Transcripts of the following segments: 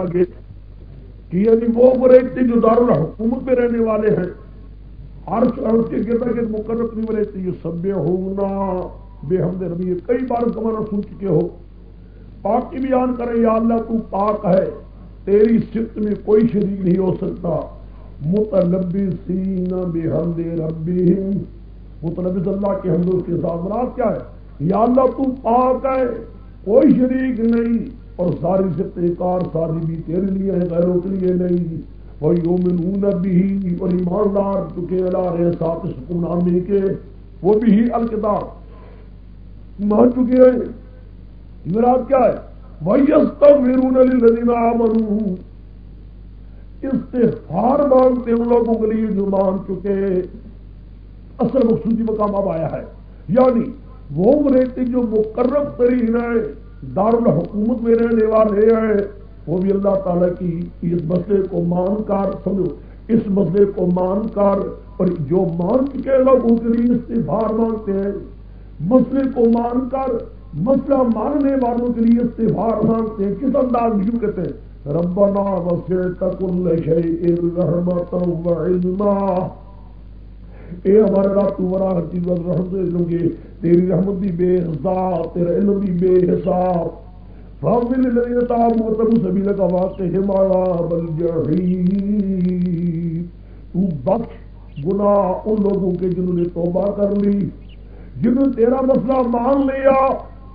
آگے کہ یعنی وہ ورائٹی جو دارالحکومت میں رہنے والے ہیں، ہر کے گرد گرد مقرر نہیں ورائٹی یہ سب ہونا، بے حمد ربی، کئی بار زمانہ سن چکے ہو۔ پاک کی بیان کریں، یا اللہ تو پاک ہے، تیری صفت میں کوئی شریک نہیں ہو سکتا۔ متلبی سین بے حمد ربی متلبس اللہ کے حمد کے ساتھ مراد کیا ہے؟ یا اللہ تو پاک ہے، کوئی شریک نہیں۔ اور ساری سے کار ساری بھی تیرے لیے ہے، غیروں کے لیے نہیں۔ وہ یومن بھی اور ایماندار چکے اللہ رہے ساتھ سکون آنے کے، وہ بھی ہی الکتاب مان چکے ہیں؟ مراد کیا ہے؟ ویرون علی لدینا مرو مانگتے ان لوگوں کے لیے جو مان چکے اصل مقصودی مقام اب آیا ہے۔ یعنی وہ رہتے جو مقرر ترین ہے دارالحکومت میں رہنے والے ہیں۔ وہ بھی اللہ تعالیٰ کی اس مسئلے کو مان کر سمجھو۔ اس مسئلے کو مان کر اور جو مان چکے لوگوں کے لیے استفار مانگتے ہیں۔ مسئلے کو مان کر مسئلہ ماننے والوں کے لیے استفار مانگتے ہیں۔ کس انداز میں کیوں کہتے ہیں؟ ربنا وسعت كل شيء رحمة وعلما اے ہمارے رات تو ورا ہر چیز رحمت علم کے تیری رحمت بھی بے حساب، تیرا علم بھی بے حساب۔ فاضل الذين تابوا وتبوا سبيلك واقهم عذاب الجحيم تو بخش گناہ ان لوگوں کے جنہوں نے توبہ کر لی، جنہوں نے تیرا مسئلہ مان لیا،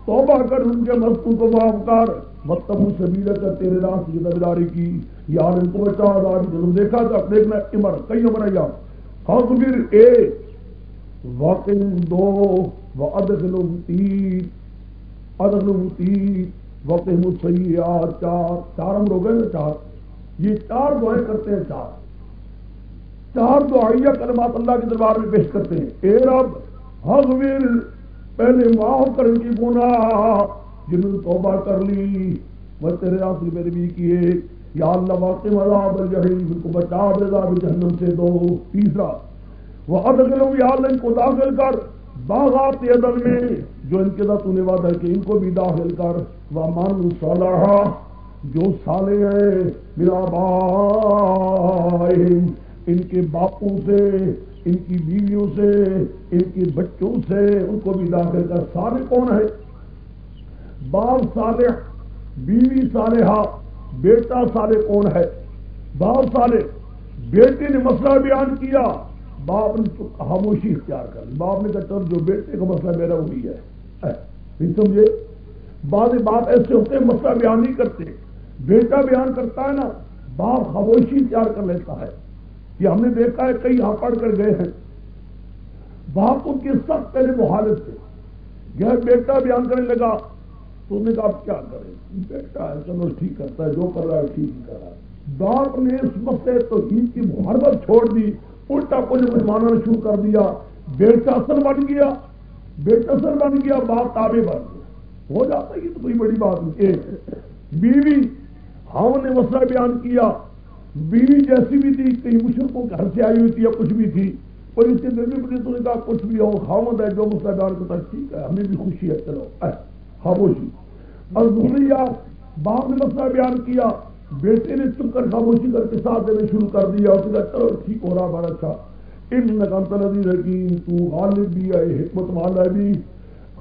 توبہ کر ان کے مسئلوں کو معاف کر۔ مطلب سبیل کر تیرے راس کی دبداری کی۔ یار، ان کو بچا جنہوں دیکھا تھا دیکھنا عمر کئی عمر ہے یا حضبر ایک واقع دو و ادخل تین ادخل تین وقت مسیات چار چار ہم لوگ ہیں چار؟ یہ چار دعائیں کرتے ہیں چار. چار دعائیہ کلمات اللہ کے دربار میں پیش کرتے ہیں. اے رب حضبر پہلے معاف کر کی گناہ جنہوں نے توبہ کر لی وہ تیرے آخری میرے بھی کیے. یا اللہ واقع عذاب الجحیم ان کو بچا دے عذاب جہنم سے دو. تیسرا وہ ادخلو یا اللہ، ان کو داخل کر. باغات عدل میں جو ان کے ساتھ تو نے وعدہ کہ ان کو بھی داخل کر وہ مان صلاح جو سالے ہیں میرا بھائی ان کے باپوں سے، ان کی بیویوں سے، ان کے بچوں سے ان کو بھی داخل کر۔ سارے کون ہیں باپ صالح، بیوی صالحہ، بیٹا سالے کون ہے؟ باپ سالے بیٹے نے مسئلہ بیان کیا۔ باپ نے خاموشی اختیار کر باپ نے کہا جو بیٹے کا مسئلہ میرا وہی ہے۔ سمجھے؟ بعض بات ایسے ہوتے ہیں، مسئلہ بیان نہیں کرتے۔ بیٹا بیان کرتا ہے نا، باپ خاموشی اختیار کر لیتا ہے۔ یہ ہم نے دیکھا ہے، کئی یہاں پڑھ کر گئے ہیں۔ باپ ان کے سب پہلے مخالف تھے۔ یہ بیٹا بیان کرنے لگا۔ تو نے کہا آپ کیا کریں؟ بیٹا ہے، چلو ٹھیک کرتا ہے، جو کر رہا ہے، ٹھیک ہی کر رہا ہے۔ باپ نے اس مسئلے تو عید کی محرمت چھوڑ دی۔ الٹا کچھ ماننا شروع کر دیا، بیٹا اثر بن گیا، بیٹا اثر بن گیا، باپ تابے بن گیا۔ ہو جاتا ہے یہ تو کوئی بڑی بات نہیں۔ بیوی ہاں ہم نے مسئلہ بیان کیا۔ بیوی جیسی بھی تھی، کئی مشرقوں کے گھر سے آئی ہوئی تھی یا کچھ بھی تھی اور اس کے دل میں تو نے کہا کچھ بھی ہو خامد ہے جو مسئلہ بیان کرتا ٹھیک ہے، ہمیں بھی خوشی ہے، چلو خاموشی۔ اور دوسری آپ باپ نے مسئلہ بیان کیا۔ بیٹے نے چپ کر خاموشی کر کے ساتھ دینے شروع کر دیا اور کہا، چلو ٹھیک ہو رہا بڑا اچھا ان نقل حکیم تو غالب بھی ہے، حکمت والا بھی۔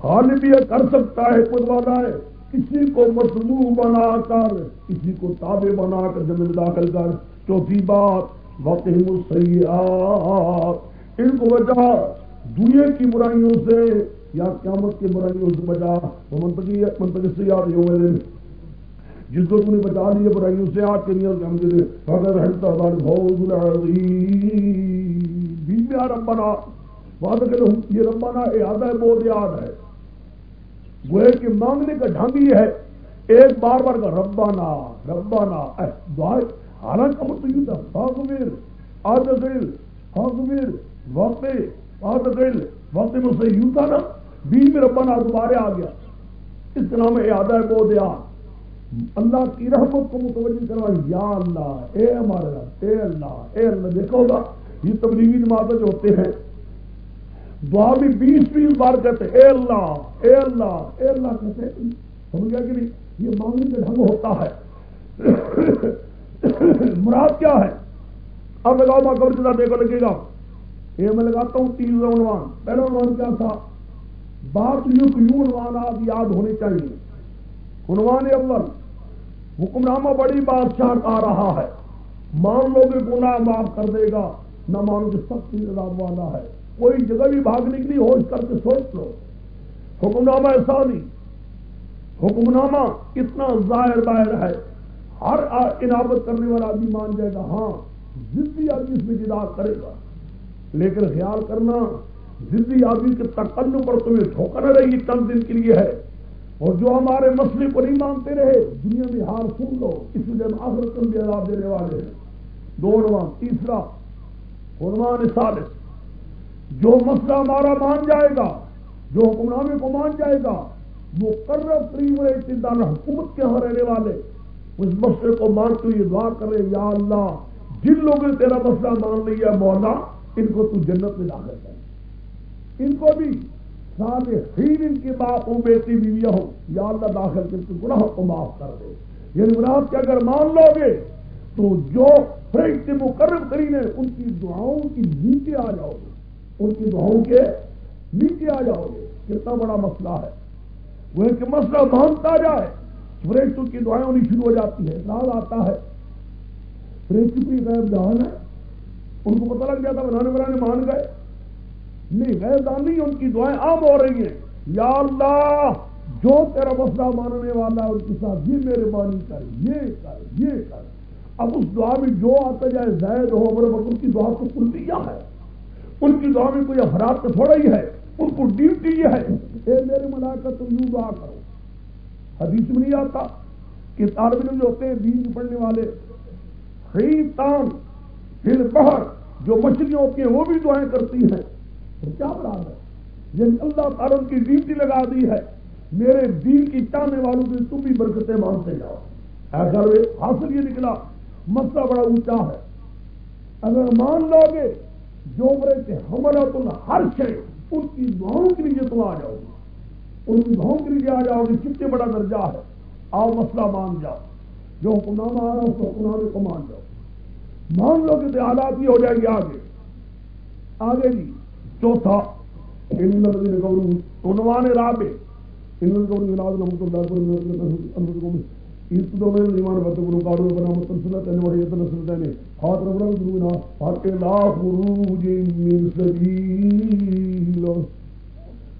غالب بھی ہے کر سکتا ہے، حکمت والا ہے۔ کسی کو مصنوع بنا کر، کسی کو تابع بنا کر زمین داخل کر۔ چوتھی بات وقت سیاحت ان کو بچا دنیا کی برائیوں سے یا قیامت کی برائیوں سے بچا وہ منتقی منتقی سے یاد ہو میرے جس کو تم نے بچا لیا برائیوں سے آج کے لیے ہم دے اگر ہلتا بیچ میں ربنا۔ وعدہ کہ یہ ربنا یاد ہے، بہت یاد ہے۔ وہ کہ مانگنے کا ڈھنگ یہ ہے، ایک بار بار کا ربانا ربانا دعا حالانکہ مطلب یہ تھا فاغمیر آدغل فاغمیر وقت آدغل وقت میں سے یوں تھا نا، بیچ میں ربانا دوبارہ آ گیا۔ اس کا نام یاد ہے، بہت یاد اللہ کی رحمت کو متوجہ کروا یا اللہ، اے ہمارے رب، اے اللہ اے اللہ، دیکھو گا یہ تبلیغی جماعتیں جو ہوتے ہیں دعا بھی بیس بیس بار کہتے اے اللہ اے اللہ اے اللہ کہتے سمجھ گیا کہ نہیں؟ یہ مانگنے کا ڈھنگ ہوتا ہے۔ مراد کیا ہے؟ اب لگاؤ ماں قبر جدا دیکھو لگے گا۔ یہ میں لگاتا ہوں تیسرا عنوان۔ پہلا عنوان کیا تھا؟ بات یوں کہ یوں عنوانات یاد ہونے چاہیے۔ عنوان اول حکمنامہ بڑی بادشاہ آ رہا ہے۔ مان لو گے گناہ معاف کر دے گا، نہ مانو کہ سخت عذاب والا ہے۔ کوئی جگہ بھی بھاگنے کی ہوش کر کے سوچ لو۔ حکمنامہ ایسا نہیں۔ حکمنامہ اتنا ظاہر باہر ہے۔ ہر انعامت کرنے والا آدمی مان جائے گا ہاں زدی آدمی اس میں جدا کرے گا۔ لیکن خیال کرنا زدی آدمی کے تکن پر تمہیں ٹھوکر رہے گی چند دن کے لیے ہے۔ اور جو ہمارے مسئلے کو نہیں مانتے رہے، دنیا میں ہار سن لو، اس لیے ہم آخر کم بھی عذاب دینے والے ہیں۔ دو عنوان تیسرا عنوان سالس جو مسئلہ ہمارا مان جائے گا، جو حکمنامے کو مان جائے گا وہ ترین ابتدار حکومت کے یہاں رہنے والے، اس مسئلے کو مانتے ہوئے دعا کرے یا اللہ، جن لوگوں نے تیرا مسئلہ مان لیا مولا، ان کو تو جنت میں داخل کر۔ ان کو بھی سارے ان کی باپ ہوں بیٹی بیویاں ہوں، یا اللہ داخل کر کے گناہ کو معاف کر دے۔ یعنی مراد کے اگر مان لو گے، تو جو فرق کے مقرر کرین ہے ان کی دعاؤں کی نیچے آ جاؤ گے۔ ان کی دعاؤں کے نیچے آ جاؤ گے۔ کتنا بڑا مسئلہ ہے۔ وہ ایک مسئلہ مانتا جائے، فرشتوں کی دعائیں ہونی شروع ہو جاتی ہے لال آتا ہے۔ فرشت کی غیب جہان ہے۔ ان کو پتہ لگ جاتا بنانے بنانے مان گئے۔ نہیں غیر ان کی دعائیں عام ہو رہی ہیں۔ یا اللہ، جو تیرا مسئلہ ماننے والا ہے ان کے ساتھ یہ میرے مانی کر، یہ کر یہ کر۔ اب اس دعا میں جو آتا جائے، زید ہو بر ان کی دعا تو کلیا ہے۔ ان کی دعا میں کوئی افراد تو تھوڑا ہی ہے، ان کو ڈیوٹی یہ ہے۔ اے میرے ملاقات تم یوں دعا کرو۔ حدیث میں نہیں آتا کہ طالب علم جو ہوتے ہیں، دین پڑھنے والے تان پھر بہر جو مچھلیاں ہوتی ہیں وہ بھی دعائیں کرتی ہیں۔ کیا براد ہے یعنی اللہ تعالیٰ کی ڈیوٹی لگا دی ہے۔ میرے دین کی چاہنے والوں کی تم بھی برکتیں مانتے جاؤ۔ ایسا حاصل یہ نکلا، مسئلہ بڑا اونچا ہے۔ اگر مان لو گے، جو برے کے ہمارا تم ہر شے، ان کی دعاؤں کے لیے تم آ جاؤ گے۔ ان کی دعاؤں کے لیے آ جاؤ گے، کتنے بڑا درجہ ہے۔ آؤ مسئلہ مان جاؤ۔ جو حکمنامہ آ رہا اس حکمنامے کو مان جاؤ۔ مان لو کہ حالات ہی ہو جائے گی آگے۔ آگے جی چوتھا عنوان رابع ان ایمان بت گرو کارو بنا متن تن وڑی تن سنتنے ہاتھ ربنا گرونا ہاتھ لا خروج من سبیل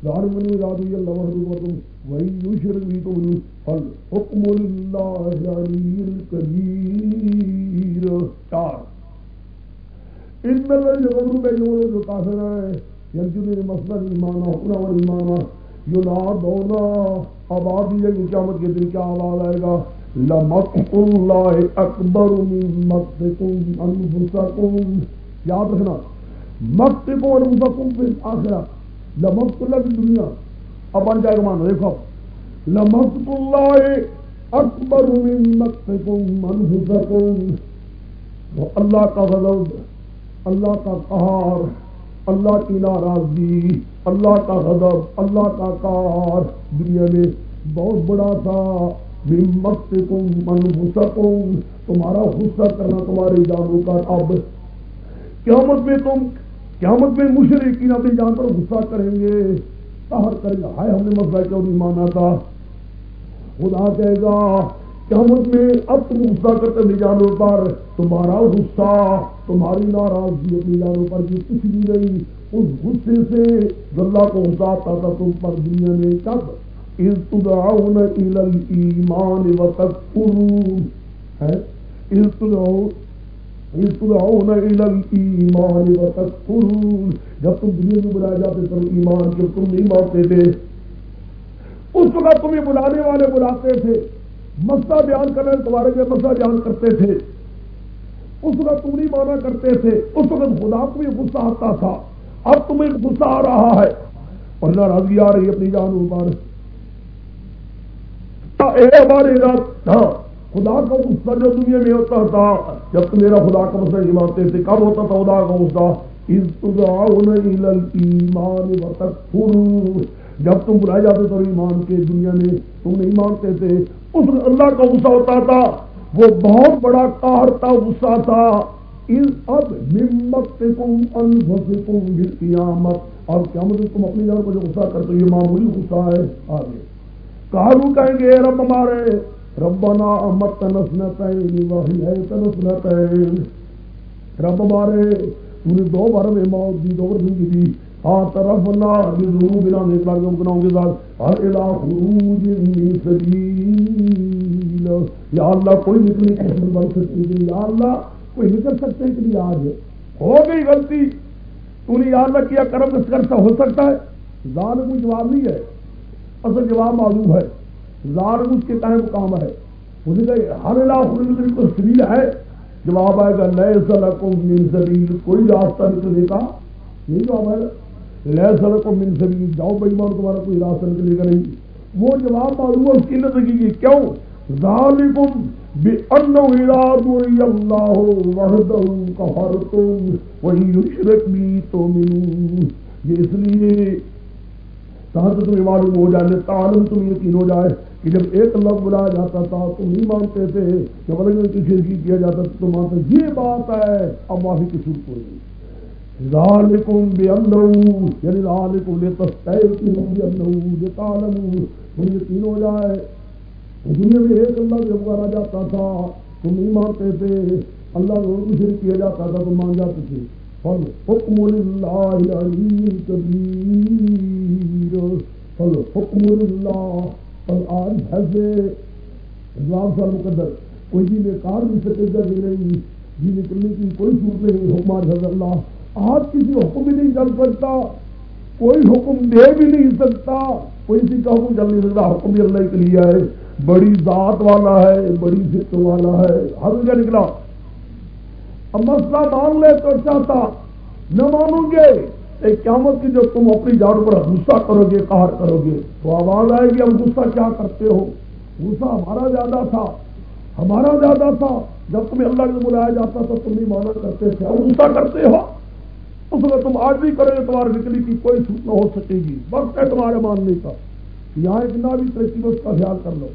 دار من رضی اللہ وحده وہی یشرک بھی تو فل حکم اللہ علی الکبیر چار۔ ان الذين يقولون بينهم جو کافر ہے یرجون مسلم ایمان اور ایمان ینادونا آبادی ہے قیامت کے دن کیا آواز آئے گا لمقت اللہ اکبر من مقتکم انفسکم یاد رکھنا مقتکم انفسکم پھر آخرت لمقت اللہ کی دنیا اب بن جائے گا مانو دیکھو لمقت اللہ اکبر من مقتکم انفسکم اللہ کا غضب اللہ کا قہار اللہ کی ناراضگی، اللہ کا غضب، اللہ کا کار۔ دنیا میں بہت بڑا تھا۔ مت من تمہارا غصہ کرنا تمہاری جانوں کا اب قیامت میں تم، قیامت میں مشرقین اپنی جان پر غصہ کریں گے۔ تہر کریں گے ہائے، ہم نے مسئلہ کیوں نہیں مانا تھا خدا کہے گا کہ ہم قیامت میں اب تم غصہ کرتے اپنی جانوں پر تمہارا غصہ، تمہاری ناراضگی اپنی جانوں پر بھی کچھ بھی نہیں اس غصے سے اللہ کو غصہ آتا تھا تم پر دنیا میں کب إذ تدعون إلى الإيمان وتكفرون إذ تدعون إذ تدعون إلى الإيمان وتكفرون جب تم دنیا میں بلائے جاتے تھے ایمان کے تم نہیں مانتے تھے، اس وقت تمہیں بلانے والے بلاتے تھے۔ مسئلہ بیان کرنے تمہارے لیے مسئلہ بیان کرتے تھے۔ اس وقت تم نہیں مانا کرتے تھے۔ اس وقت خدا تمہیں غصہ آتا تھا۔ اب تمہیں غصہ آ رہا ہے۔ اور ناراضگی آ رہی ہے اپنی جان مبارک۔ ہمارے ہاں خدا کا غصہ جو دنیا میں ہوتا تھا، جب تم میرا خدا کا مسئلہ نہیں مانتے تھے، کب ہوتا تھا خدا کا غصہ؟ ایمان جب تم بلائے جاتے تو ایمان کے دنیا میں تم نہیں مانتے تھے۔ اس اللہ کا غصہ ہوتا تھا۔ وہ بہت بڑا کارتا غصہ تھا۔ اب نمت انفسکم بالقیامت اور قیامت تم اپنی جگہ پر جو غصہ کرتے یہ معمولی غصہ ہے۔ آگے۔ کہا کہیں گے رب ہمارے، ربنا مت نسنتین وہی تنسنتین رب ہمارے، تو نے دو بار میں موت دی، دو بار زندگی دی۔ ہاں طرف نہ ضرور بنا میں کے گناہوں کے ساتھ ہر الہ خروج من سبیل یا اللہ، کوئی نکلنے کی بن سکتی ہے یا اللہ، کوئی نکل سکتے کہ نہیں؟ آج ہو گئی غلطی۔ تو نے یا اللہ کیا کرم اس کرتا ہو سکتا ہے؟ ظالم کوئی جواب نہیں ہے۔ اصل جواب معلوم ہے۔ ظالم اس کے ٹائم کام ہے۔ مجھے کہ ہر علاقہ کو سبیل ہے؟ جواب آئے گا نئے سلکم من سبیل۔ کوئی راستہ نکلے گا نہیں جواب آئے گا نئے من سبیل، جاؤ بھائی مان تمہارا کوئی راستہ نکلے گا نہیں وہ جواب معلوم ہے اس کی لگے گی کیوں؟ ذالکم بأنه إذا دعي الله وحده كفرتم وإن يشرك بي تؤمنون یہ اس لیے تاکہ تمہیں معلوم ہو جائے تعلم تم یقین ہو جائے کہ جب ایک لفظ بلایا جاتا تھا، تم نہیں مانتے تھے کہ مطلب کی شرکی کیا جاتا تھا، تو مانتے یہ بات ہے اب معافی کی صورت ہو گئی ذالکم بأنه یعنی ذالکم لتستیقنوا بأنه لتعلموا تم یقین ہو جائے۔ دنیا میں ایک اللہ سے پکارا جاتا تھا۔ تم نہیں مانتے تھے۔ اللہ کو کو شرک کیا جاتا تھا، تم مان جاتے تھے۔ فل حکم اللہ علی کبیر فل حکم اللہ فل آج حیثے جواب سال مقدر۔ کوئی جی میں کار بھی سکے گا کہ نہیں۔ جی نکلنے کی کوئی صورت نہیں، حکم حضر اللہ۔ آج کسی حکم بھی نہیں چل سکتا، کوئی حکم دے بھی نہیں سکتا، کوئی کسی کا حکم چل نہیں سکتا، حکم بھی اللہ کے لیے ہے۔ بڑی ذات والا ہے، بڑی ذکر والا ہے۔ ہر کیا نکلا۔ اب مسئلہ مان لے تو اچھا چاہتا نہ مانو گے۔ ایک قیامت کی جو تم اپنی جان پر غصہ کرو گے کہار کرو گے۔ تو آواز آئے گی، ہم غصہ کیا کرتے ہو؟ غصہ ہمارا زیادہ تھا۔ ہمارا زیادہ تھا۔ جب تمہیں اللہ نے بلایا جاتا تھا، تم نہیں مانا کرتے تھے۔ ہم غصہ کرتے ہو۔ اس میں تم آج بھی کرو گے نکلی کی کوئی سوچ نہ ہو سکے گی۔ وقت ہے تمہارے ماننے کا۔ یہاں اتنا بھی ترقی اس کا خیال کر لو۔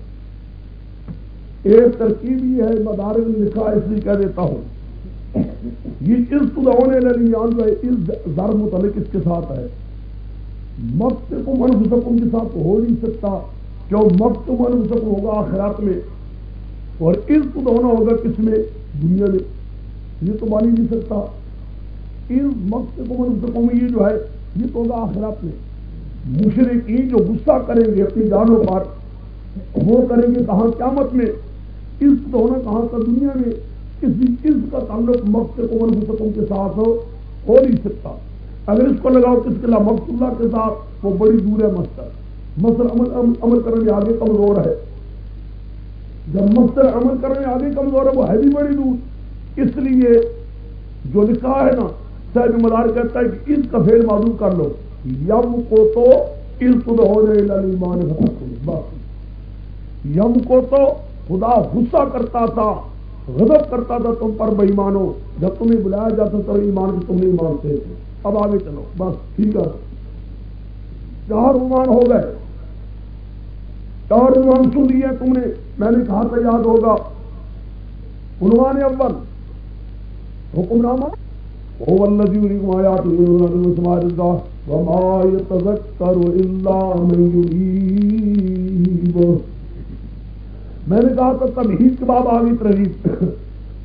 ایک ترکیب یہ ہے، مدارک میں لکھا اس لیے کہہ دیتا ہوں۔ یہ اس ہونے لگی جو ہے اس زر متعلق اس کے ساتھ ہے۔ مفت کو من کے ساتھ ہو نہیں سکتا۔ کیوں مفت من سکم ہوگا آخرات میں، اور اس ہونا ہوگا کس میں؟ دنیا میں۔ یہ تو مان ہی نہیں سکتا۔ اس مفت کو یہ جو ہے، یہ تو ہوگا آخرات میں مشرقی جو غصہ کریں گے اپنی جانوں پر، وہ کریں گے کہاں قیامت میں؟ اس تو ہونا کہاں کا دنیا میں کسی اس کا تعلق مقصد عمر کے ساتھ ہو نہیں سکتا۔ اگر اس کو لگاؤ کس کے لا مقصد اللہ کے ساتھ، وہ بڑی دور ہے مستر مسل عمل عمل کرنے میں آگے کمزور ہے۔ جب مستر عمل کرنے میں آگے کمزور ہے، وہ ہے بھی بڑی دور۔ اس لیے جو لکھا ہے نا صاحب مدار کہتا ہے کہ اس کا فیل معلوم کر لو۔ یم کو تو اس ہونے بس یم کو تو خدا غصہ کرتا تھا، غضب کرتا تھا تم پر بے مانو جب تمہیں بلایا جاتا تو ایمان کو تم نہیں مانتے تھے۔ اب آگے چلو۔ بس ٹھیک ہے۔ چار ایمان ہو گئے۔ چار ایمان سن لیے تم نے۔ میں نے کہا تھا یاد ہوگا۔ عنوان اول۔ حکمرامہ هو الذي يريكم آياته سماع الدعاء وما يتذكر إلا من يريد میں نے کہا تھا تمہید کے بعد آگی ترغیب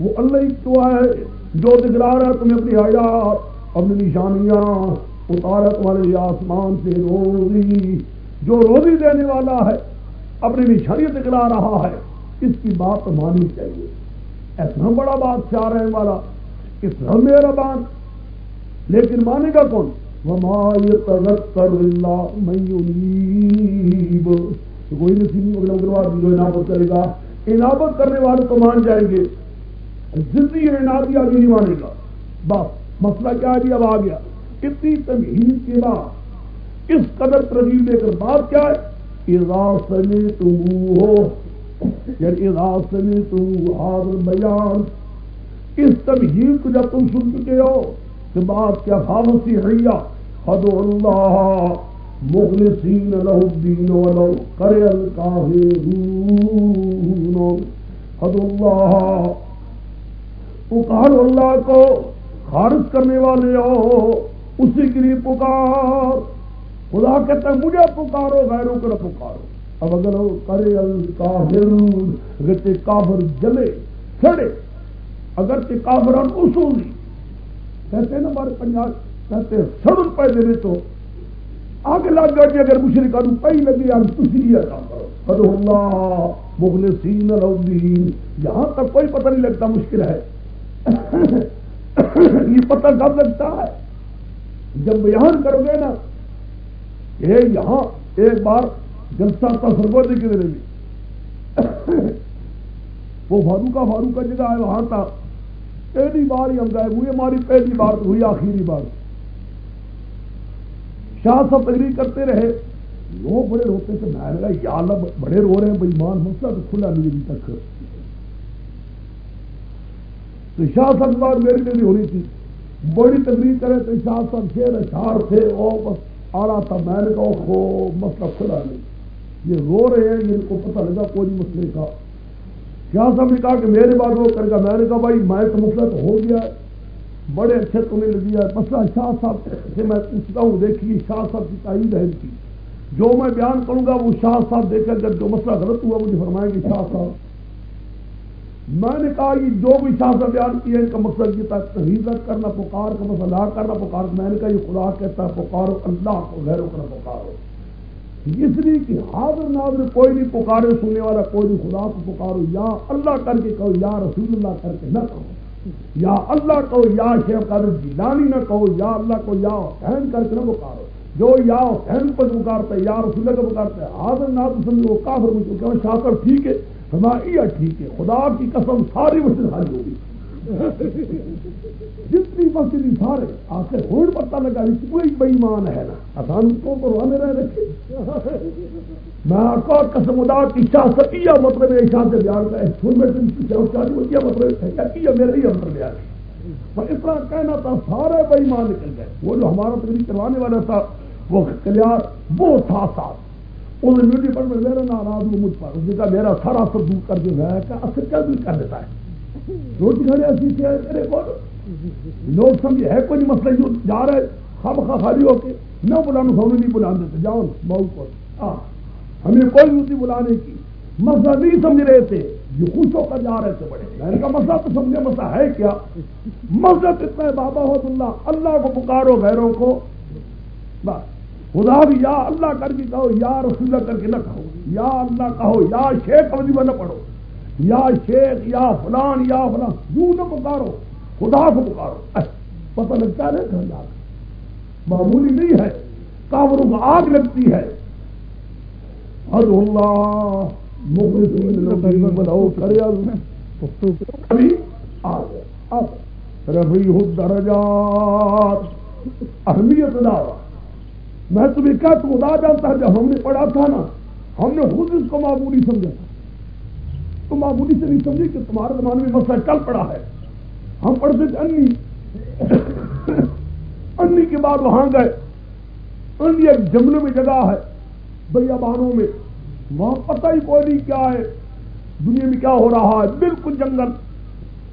وہ اللہ تو ہے جو دکھلا رہا ہے تمہیں اپنی حیات، اپنی نشانیاں اتارا تمہارے آسمان سے روزی، جو روزی دینے والا ہے، اپنی نشانی دکھلا رہا ہے۔ اس کی بات مانی چاہیے۔ ایسا بڑا بادشاہ رہنے والا۔ اس میرا بان لیکن مانے گا کون؟ وما يتذكر الا من ينيب۔ کوئی نصیب نہیں اگلا اگروار جو انعبت کرے گا۔ انعبت کرنے والے تو مان جائیں گے۔ زندگی انعبی آگے نہیں مانے گا۔ بس، مسئلہ کیا جی؟ اب آ گیا۔ اتنی تمہید کے بعد اس قدر ترغیب دے کر بات کیا ہے؟ اذا سمعتم ہو یعنی اذا سمعتم حاضر بیان۔ اس تمہید کو جب تم سن چکے ہو کہ بات کیا خامسی حیہ حد اللہ مخلصین له الدین ولو کرے الکافرون. حد اللہ. پکار اللہ کو خارج کرنے والے ہو، اسی کے لیے پکار. خدا کہتا ہے، مجھے پکارو، غیروں کو نہ پکارو. اب اگر کرے اگر کافر جلے سڑے اگر کافر اصولی کہتے ہیں نا ہمارے پنجاب، کہتے ہیں سڑ روپئے دے تو۔ آگے لگ گئے اگر مشرق کروں پہ لگی ہم تھی کام کرو۔ کرو اللہ مغل سین الدین یہاں تک کوئی پتہ نہیں لگتا مشکل ہے۔ یہ پتہ کب لگتا ہے؟ جب بیان کرو گے نا کہ یہاں ایک بار جلسہ تھا سرگودی کے دے وہ فاروقہ فاروقہ جگہ ہے، وہاں تھا۔ پہلی بار ہی ہم گئے ہوئے، ہماری پہلی بار تو ہوئی، آخری بار۔ شاہ صاحب تقریر کرتے رہے، وہ بڑے روتے تھے، میں لگا یا اللہ، بڑے رو رہے ہیں بھائی مان مسئلہ تو کھلا نہیں ابھی تک۔ تو شاہ صاحب بار میری بھی ہونی تھی۔ بڑی تقریر کرے تو شاہ صاحب شیر اشار تھے، وہ بس آ رہا تھا۔ میں نے کہا ہو مسئلہ کھلا نہیں یہ رو رہے ہیں ان کو پتہ لگا، کوئی مسئلے کا۔ شاہ صاحب نے کہا کہ میرے بعد وہ کرے گا۔ میں نے کہا بھائی، میں تو مسئلہ تو ہو گیا بڑے اچھے تمہیں لگی ہے۔ مسئلہ شاہ صاحب سے میں پوچھتا ہوں، دیکھیے شاہ صاحب کی تعید ہے کی۔ جو میں بیان کروں گا، وہ شاہ صاحب دیکھیں جب جو مسئلہ غلط ہوا مجھے فرمائیں گے شاہ صاحب۔ میں نے کہا یہ جو بھی شاہ صاحب بیان کیا ان کا مقصد یہ تھا تحریر کرنا، پکار کا مسئلہ کرنا، پکار۔ میں نے کہا یہ خدا کہتا ہے، پکارو، اللہ کو غیروں کرنا پکارو۔ اس لیے کہ حاضر ناظر کوئی بھی پکارے، سننے والا کوئی بھی خدا کو پکارو، یا اللہ کر کے کہو، یا رسول اللہ کر کے نہ کہو، یا اللہ کہو، یا شیخ قادر جیلانی نہ کہو، یا اللہ کو یا حسین کر کے نہ پکارو۔ جو یا حسین پر پکارتا ہے، یا رسول اللہ کو پکارتا ہے، حاضر ناظر سمجھو، وہ کافر مجھے کہ شاہ ٹھیک ہے ہمارا ٹھیک ہے، خدا کی قسم ساری مسجد حاضر ہوگی جتنی مسجد سارے آخر ہوئی پتہ لگا کوئی بےمان ہے نا۔ آسان کو پروانے رہ رکھے۔ میں کو قسم ادا کی شاہ سکیا مطلب ہے؟ شاہ سے بیان کا سن میں تم کیا مطلب ہے؟ کیا میرے ہی اندر بیان پر اس طرح کہنا تھا، سارے بےمان نکل گئے۔ وہ جو ہمارا تقریر کروانے والا تھا، وہ کلیار وہ تھا ساتھ۔ انہوں نے میڈیا پر میرا ناراض ہوں، مجھ پر۔ اس نے کہا، میرا سارا سب دور کر کے گیا کہ اصل کیا دور کر دیتا ہے؟ روٹی کھانے ایسی لوگ سمجھے، ہے کوئی مسئلہ جو جا رہے خام خواہ خالی ہو کے نہ بلانا ہمیں نہیں بلا دیتے۔ جاؤ بہو کو۔ ہمیں کوئی نہیں بلانے کی۔ مسئلہ نہیں سمجھ رہے تھے۔ جو خوش ہو کر جا رہے تھے بڑے۔ میں نے کہا، مسئلہ تو سمجھے، مسئلہ ہے کیا؟ مسئلہ کتنا ہے، بابا ہو اللہ اللہ کو پکارو غیروں کو۔ بس۔ خدا بھی یا اللہ کر کے کہو، یا رسول کر کے نہ کہو۔ یا اللہ کہو، یا شیخ وزیبہ نہ پڑھو۔ یا شیخ، یا فلان یا فلان۔ یوں نہ پکارو۔ خدا کو پکارو۔ اچھا، پتہ لگتا ہے گھر معمولی نہیں ہے۔ کاوروں کو آگ لگتی ہے۔ حد اللہ رفیع درجات اہمیت دارا میں تمہیں کیا تم ادا جانتا ہے، جب ہم نے پڑھا تھا نا، ہم نے خود اس کو معمولی سمجھا تھا۔ تم معمولی سے نہیں سمجھی کہ تمہارے زمانے میں مسئلہ چل پڑا ہے۔ ہم پڑھتے تھے انی انی کے بعد وہاں گئے۔ انی ایک جملے میں جگہ ہے۔ بھیا بانوں میں وہاں پتہ ہی کوئی نہیں کیا ہے۔ دنیا میں کیا ہو رہا ہے۔ بالکل جنگل۔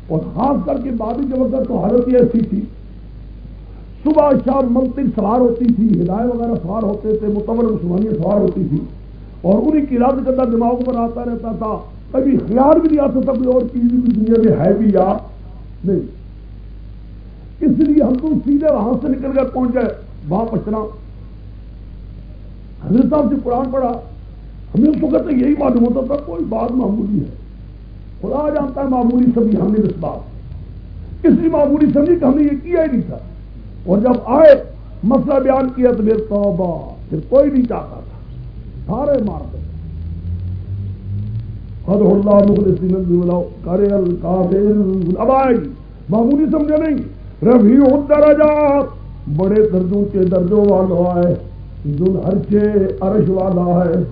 اور خاص کر کے بادی کے وقت تو حالت ہی ایسی تھی۔ صبح شام منتر سوار ہوتی تھی، ہدایت وغیرہ سوار ہوتے تھے متبر مسلمانیاں سوار ہوتی تھی۔ اور انہیں کی رات کرتا، دماغ پر آتا رہتا تھا۔ کبھی خیال بھی نہیں آ سکتا کوئی اور چیز بھی دنیا میں ہے بھی یا نہیں۔ اس لیے ہم تو سیدھے وہاں سے نکل کر پہنچ گئے وہاں پچنا حضرت صاحب سے قرآن پڑھا، ہمیں اس وقت یہی معلوم ہوتا تھا، کوئی بات معمولی ہے۔ خدا جانتا ہے، معمولی سمجھی ہم نے اس بات۔ اس لیے معمولی سمجھی کہ ہم نے یہ کیا ہی نہیں تھا۔ اور جب آئے، مسئلہ بیان کیا تو میرے توبہ، پھر کوئی نہیں چاہتا تھا۔ سارے مارتے حد اللہ مخلصین کرے اب آئے گی معمولی سمجھے نہیں۔ رفیع الدرجات بڑے دردوں کے دردوں والا ہے۔ ذل ہرچے عرش والا ہے۔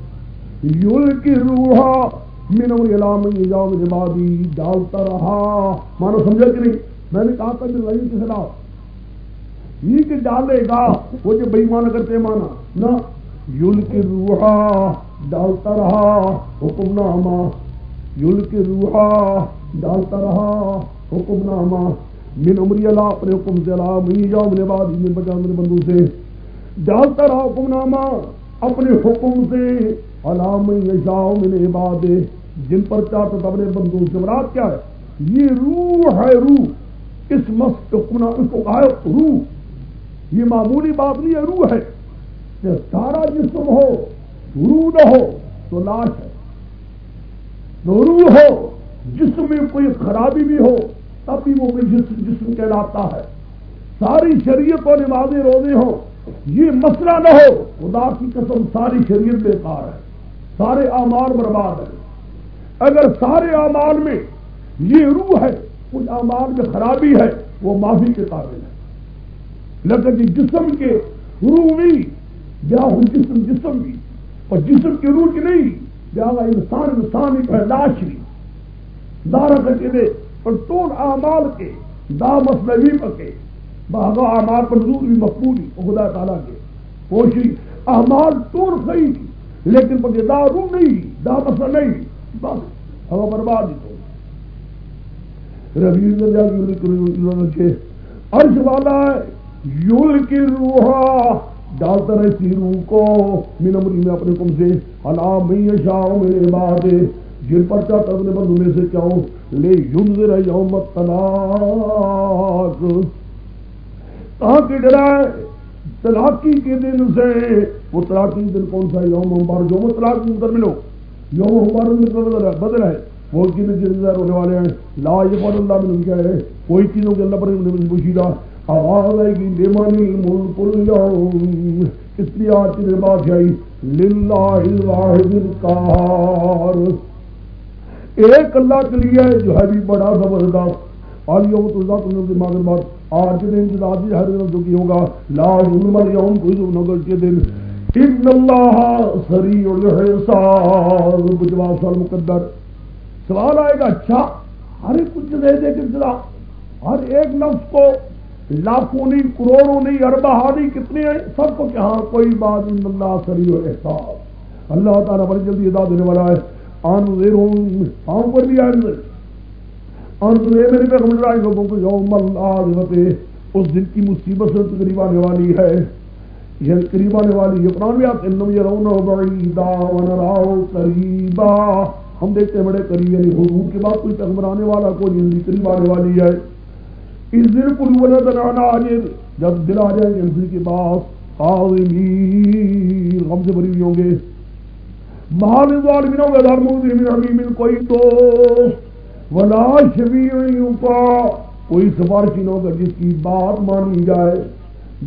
یول کی روحا من علام نظام عبادی۔ ڈالتا رہا۔ مانو سمجھا کہ نہیں؟ میں نے کہا تھا کہ وہی کے خلاف یہ کہ ڈالے گا، وہ جو بےمان کرتے مانا۔ نہ۔ یول کی روحا ڈالتا رہا۔ حکم نامہ۔ یل کے روحا ڈالتا رہا۔ حکم نامہ، من عمری اللہ اپنے حکم سے اللہ مئی جاؤ میرے بعد میں بچا میرے بندو سے۔ ڈالتا رہا حکم نامہ، اپنے حکم سے اللہ مئی جاؤ میرے بعد جن پر چاہتا تھا اپنے بندو سے مراد کیا ہے؟ یہ روح ہے روح۔ اس مست حکم اس کو کہا روح۔ یہ معمولی بات نہیں ہے، روح ہے۔ کہ سارا جسم ہو، روح نہ ہو، تو لاش ہے۔ روح ہو، جسم میں کوئی خرابی بھی ہو تب بھی وہ جسم جسم کہلاتا ہے۔ ساری شریعت اور نمازیں روزے ہوں۔ یہ مسئلہ نہ ہو۔ خدا کی قسم ساری شریعت بیکار ہے۔ سارے اعمال برباد ہیں۔ اگر سارے اعمال میں یہ روح ہے، کچھ اعمال میں خرابی ہے، وہ معافی کے قابل ہے۔ لیکن جی جسم کے روح بھی یا جسم جسم بھی، اور جسم کی روح کی نہیں لہٰذا انسان انسان ایک ہے بھی۔ دارا کر کے دے اور ٹول اعمال کے دا مسلوی پکے بہاگا اعمال پر ضرور بھی مقبولی خدا تعالیٰ کے۔ کوشش اعمال ٹول صحیح تھی، لیکن پکے دا روح نہیں دا مسئلہ نہیں۔ بس، ہوا برباد ہی تو۔ روی ارش والا یول کی روحا ڈالتا رہے سی روح کو۔ من امری میں اپنے کم سے اللہ میں شاہ میرے بعد جن پر چاہتا اپنے بندو میں سے چاہوں۔ یوم الطلاق کہاں کی ڈرائے طلاقی کے دن سے وہ طلاقی دن کون سا یوم مبارک، یوم طلاق مدر ملو۔ یوم مبارک میں بدل ہے وہ کی جن ہونے والے ہیں۔ لا یہ اللہ میں ان کے ہے؟ کوئی چیزوں کے اللہ پر پوشیدہ آواز آئے گی لیمانی ملک اليوم۔ اس لیے آج کی بادشاہی للہ الواحد القہار۔ ایک اللہ کے لیے جو ہے بھی بڑا زبردست۔ آج یوم تو اللہ تم آج کے دن جدادی جی ہر دکھی ہوگا، لا ظلم یوم کوئی نگر کے دن ان اللہ سریع الحساب۔ جواب سال مقدر۔ سوال آئے گا اچھا ہر ایک کچھ دے دے کے ہر ایک نفس کو لاکھوں نہیں، کروڑوں نہیں اربا ہاری کتنے ہیں؟ سب کو کہاں کوئی بات ان اللہ سری و احساس اللہ تعالیٰ بڑی جلدی ادا دینے والا ہے۔ آن آن پر بھی آئے آن میرے پہ ہم لوگوں کو یوم اللہ اس دن کی مصیبت سے قریب آنے والی ہے. یہ قریب آنے والی یہ قرآن بھی آپ انم یرون بعیدا ونراو قریبا. ہم دیکھتے ہیں بڑے قریب یعنی حضور کے بعد کوئی پیغمبر آنے والا کوئی یعنی قریب آنے والی ہے. اس دن پور جب دل آ جائے گے انسان کے پاس غم سے بری ہوں گے. مہان ظالمین ہوں گے دھرم کوئی دوست ولا شبیر کا کوئی سفارشی نہ ہوگا جس کی بات مانی جائے.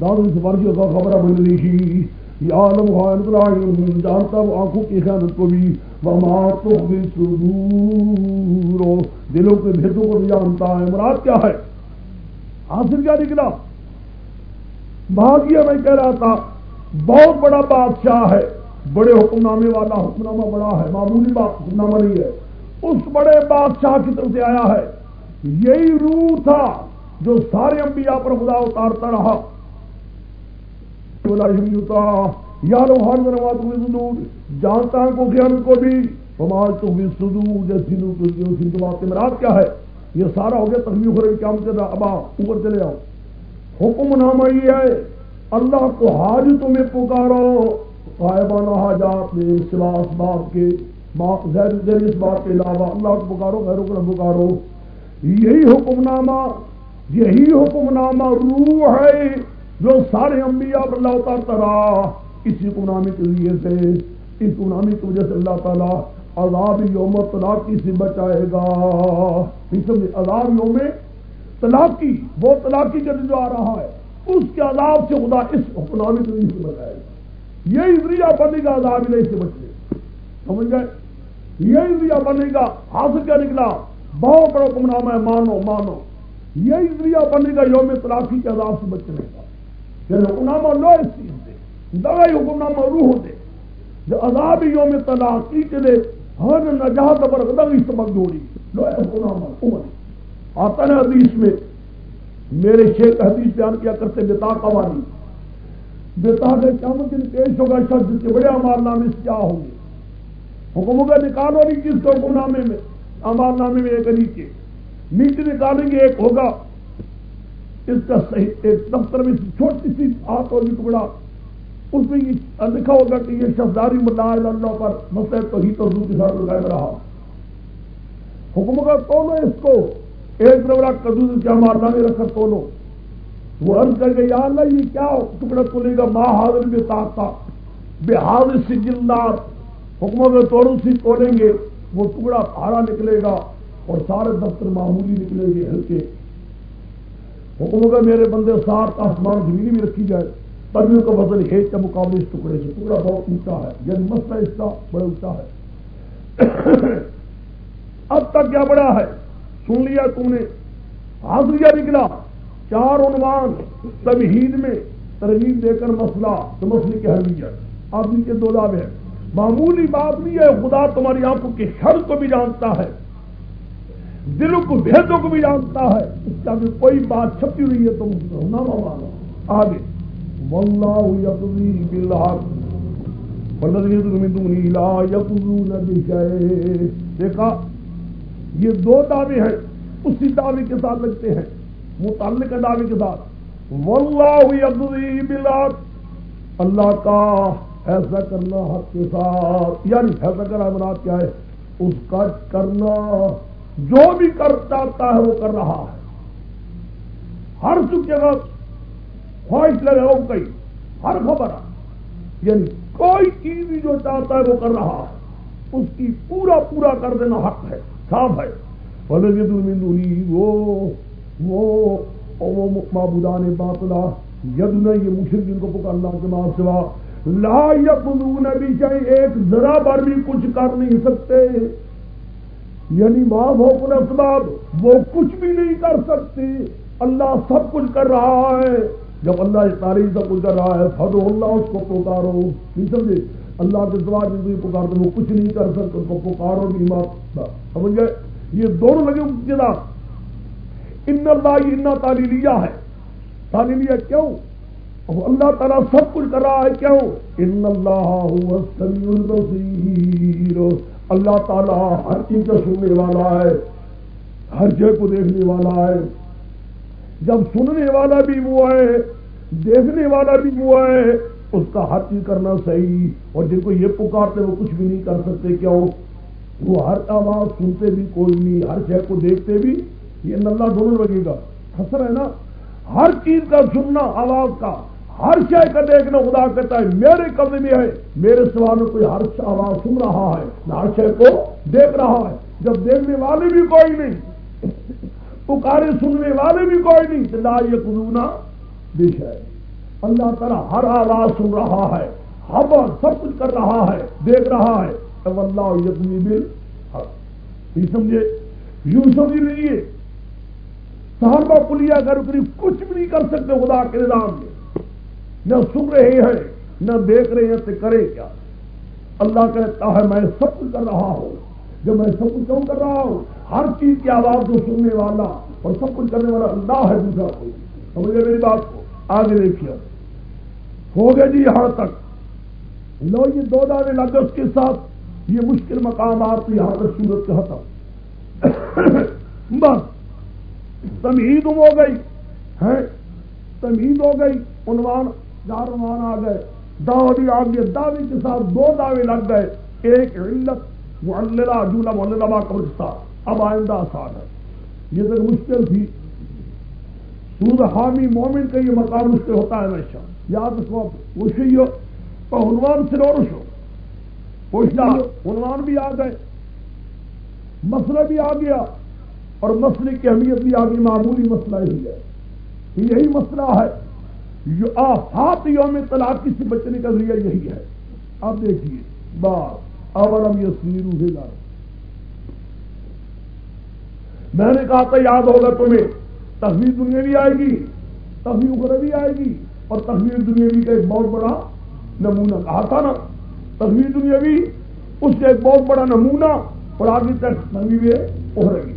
داد سفارشیوں کا خبر بن رہی یا عالم خان جانتا وہ آنکھوں کی خیانت کو بھی. وما تخفی صدور دلوں کے بھیدوں کو بھی جانتا ہے. مراد کیا ہے؟ حاصل کیا نکلا بھاگیہ میں کہہ رہا تھا، بہت بڑا بادشاہ ہے. بڑے حکم نامے والا حکم نامہ بڑا ہے، معمولی بات حکم نامہ نہیں ہے۔ اس بڑے بادشاہ کی طرف سے آیا ہے۔ یہی روح تھا جو سارے انبیاء پر خدا اتارتا رہا۔ یا جانتا کو کو بھی۔ تو بھی سدور جیسی مراد کیا ہے۔ یہ سارا ہو گیا تخلیق ہو رہی کیا مجھے ابا، اوپر چلے آؤ۔ حکم نامہ یہ ہے، اللہ کو حاجتوں میں پکارو۔ صاحبانہ حاجات میں سوا اسباب کے زیر اس بات کے علاوہ اللہ کو پکارو غیروں کو نہ پکارو۔ یہی حکم نامہ یہی حکم نامہ روح ہے جو سارے انبیاء پر اللہ اتارتا رہا۔ اسی حکم نامے کے لیے سے، اس حکم نامے کی وجہ سے اللہ تعالیٰ عذاب یوم طلاقی سے بچائے گا۔ عذاب یوم طلاقی، وہ طلاقی کا جو آ رہا ہے، اس کے عذاب سے خدا اس حکمنامی سے سے بچائے گا۔ یہی ذریعہ بنے گا عذاب نہیں سے بچنے سمجھ گئے؟ یہی ذریعہ بنے گا، حاصل کیا نکلا؟ بہت بڑا حکم نامہ ہے، مانو مانو۔ یہی ذریعہ بنے گا، یوم طلاقی کے عذاب سے بچنے کا پھر حکم نامہ لو اس چیز دے دوائی حکم نامہ روح دے جو عذاب یوم طلاقی کے دے ہر نجات پر غدغی سبق جوڑی۔ لو اے عمر۔ آتا ہے حدیث میں، میرے شیخ حدیث بیان کیا کرتے بتا قوانی بتا کے قیامت دن پیش ہوگا شخص جس کے بڑے امار نامے سے کیا ہوں گے حکم ہوگا نکالو نہیں کس کے حکم نامے میں، امار نامے میں ایک نیچے نیچے نکالیں گے، ایک ہوگا۔ اس کا صحیح ایک دفتر میں چھوٹی سی ہاتھ اور ٹکڑا۔ اس میں یہ لکھا ہوگا کہ یہ شفداری ملا اللہ پر مسئلہ تو ہی تو کے ساتھ لگایا رہا۔ حکم کا تولو اس کو؟ ایک روڑا کدو کیا مارنا میں رکھا تولو وہ عرض کر کے، یا اللہ، یہ کیا ٹکڑا تولے گا؟ ماں حاضر بے تاختا بے حاضر سے جلدار۔ حکم میں توڑوں سے تولیں گے۔ وہ ٹکڑا پھاڑا نکلے گا اور سارے دفتر معمولی نکلے گے ہلکے۔ حکم ہوگا میرے بندے سات آسمان زمینی میں رکھی جائے۔ پریوں کا وزن ہیٹ کے مقابلے اس ٹکڑے سے۔ ٹکڑا بہت اونچا ہے۔ یعنی مسئلہ اس کا بڑا اونچا ہے۔ اب تک کیا بڑا ہے؟ سن لیا تم نے۔ حاضریہ نکلا۔ چار عنوان تمہید میں ترغیب دے کر مسئلہ، تو مسئلے کی حلیت آپ کے دو دعوے ہیں۔ معمولی بات نہیں ہے، خدا تمہاری آنکھوں کی شر کو بھی جانتا ہے، دلوں کو بھیدوں کو بھی جانتا ہے۔ اس کا بھی کوئی بات چھپی ہوئی ہے تم نہ آگے۔ واللہ بالحق۔ دیکھا، یہ دو دعوے ہیں، اسی دعوے کے ساتھ لگتے ہیں۔ متعلق دعوے کے ساتھ واللہ بالحق اللہ کا ایسا کرنا حق کے ساتھ یعنی ایسا کرنا مراد کیا ہے؟ اس کا کرنا، جو بھی کر چاہتا ہے وہ کر رہا ہے۔ ہر سکھ جگہ خواہش لگے ہو گئی ہر خبر یعنی کوئی چیز بھی جو چاہتا ہے وہ کر رہا ہے۔ اس کی پورا پورا کر دینا حق ہے، صاف ہے۔ بلے وہ وہ معبودان باطلا ید یہ مشرق جن کو پکار اللہ کے ماں سوا۔ لا یقلون بھی چاہے ایک ذرا بار بھی کچھ کر نہیں سکتے۔ یعنی معاف ہو اسباب، وہ کچھ بھی نہیں کر سکتے۔ اللہ سب کچھ کر رہا ہے۔ جب اللہ تاریخ سب کچھ کر رہا ہے فضو اللہ اس کو پکارو۔ نہیں سمجھے؟ اللہ کے سوال جن کو پکارتے وہ کچھ نہیں کر سکتے اس کو پکارو بھی مات سمجھ گئے یہ دونوں لگے جدا ان اللہ یہ اتنا تعلی لیا ہے۔ تعلی لیا کیوں اللہ تعالیٰ سب کچھ کر رہا ہے کیوں؟ ان اللہ اللہ تعالیٰ ہر چیز کا سننے والا ہے، ہر جگہ کو دیکھنے والا ہے۔ جب سننے والا بھی وہ ہے، دیکھنے والا بھی وہ ہے، اس کا ہر چیز کرنا صحیح۔ اور جن کو یہ پکارتے وہ کچھ بھی نہیں کر سکتے، کیوں؟ وہ ہر آواز سنتے بھی کوئی نہیں، ہر شہر کو دیکھتے بھی یہ اللہ دونوں لگے گا خسر ہے نا، ہر چیز کا سننا، آواز کا، ہر شے کا دیکھنا خدا کہتا ہے۔ میرے قبضے میں ہے، میرے سوال میں کوئی ہر آواز سن رہا ہے ہر شے کو دیکھ رہا ہے۔ جب دیکھنے والے بھی کوئی نہیں، پکارے سننے والے بھی کوئی نہیں لا یہ قلونا دیش ہے اللہ تعالیٰ ہر آواز سن رہا ہے، ہر سب کچھ کر رہا ہے، دیکھ رہا ہے۔ اللہ یتنی بل یہ سمجھے؟ یوں سمجھ لیجیے سہاربا پلیا کر کچھ بھی نہیں کر سکتے خدا کے نظام میں۔ نہ سن رہے ہیں، نہ دیکھ رہے ہیں تو کرے کیا؟ اللہ کہتا ہے، میں سب کچھ کر رہا ہوں۔ جب میں سب کچھ کیوں کر رہا ہوں؟ ہر چیز کی آواز کو سننے والا اور سب کچھ کرنے والا اللہ ہے دوسرا کوئی۔ سمجھے میری بات کو؟ آگے دیکھیے۔ ہو گئے جی یہاں تک۔ لو، یہ دو دانے لگ اس کے ساتھ۔ یہ مشکل مقامات یہاں تک سورت کے ختم۔ بس۔ تمہید ہو گئی ہے تمہید ہو گئی، عنوان چار عنوان آ گئے۔ دعوی آ گئے دعوے کے ساتھ دو دعوے لگ گئے۔ ایک علت، معللہ جولا معللہ قبرستان اب آئندہ آسان ہے۔ یہ تو مشکل تھی۔ سود حامی مومن کا یہ مقام مشکل ہوتا ہے ہمیشہ۔ یاد رکھو وشی ہو۔ تو عنوان سے اور ہو پوچھنا عنوان بھی آ گئے۔ مسئلہ بھی آ گیا۔ اور مسئلے کی اہمیت بھی آ گئی معمولی مسئلہ ہی ہے۔ یہی مسئلہ ہے۔ آفات یوم طلاق سے بچنے کا ذریعہ یہی ہے۔ اب دیکھیے بات اولم یہ میں نے کہا تھا، یاد ہوگا تمہیں تصویر دنیا بھی آئے گی تصویر اخرا بھی آئے گی، اور تصویر دنیاوی کا ایک بہت بڑا نمونہ کہا تھا نا۔ تصویر دنیاوی اس سے ایک بہت بڑا نمونہ، اور آگے تک تصویر اخرے گی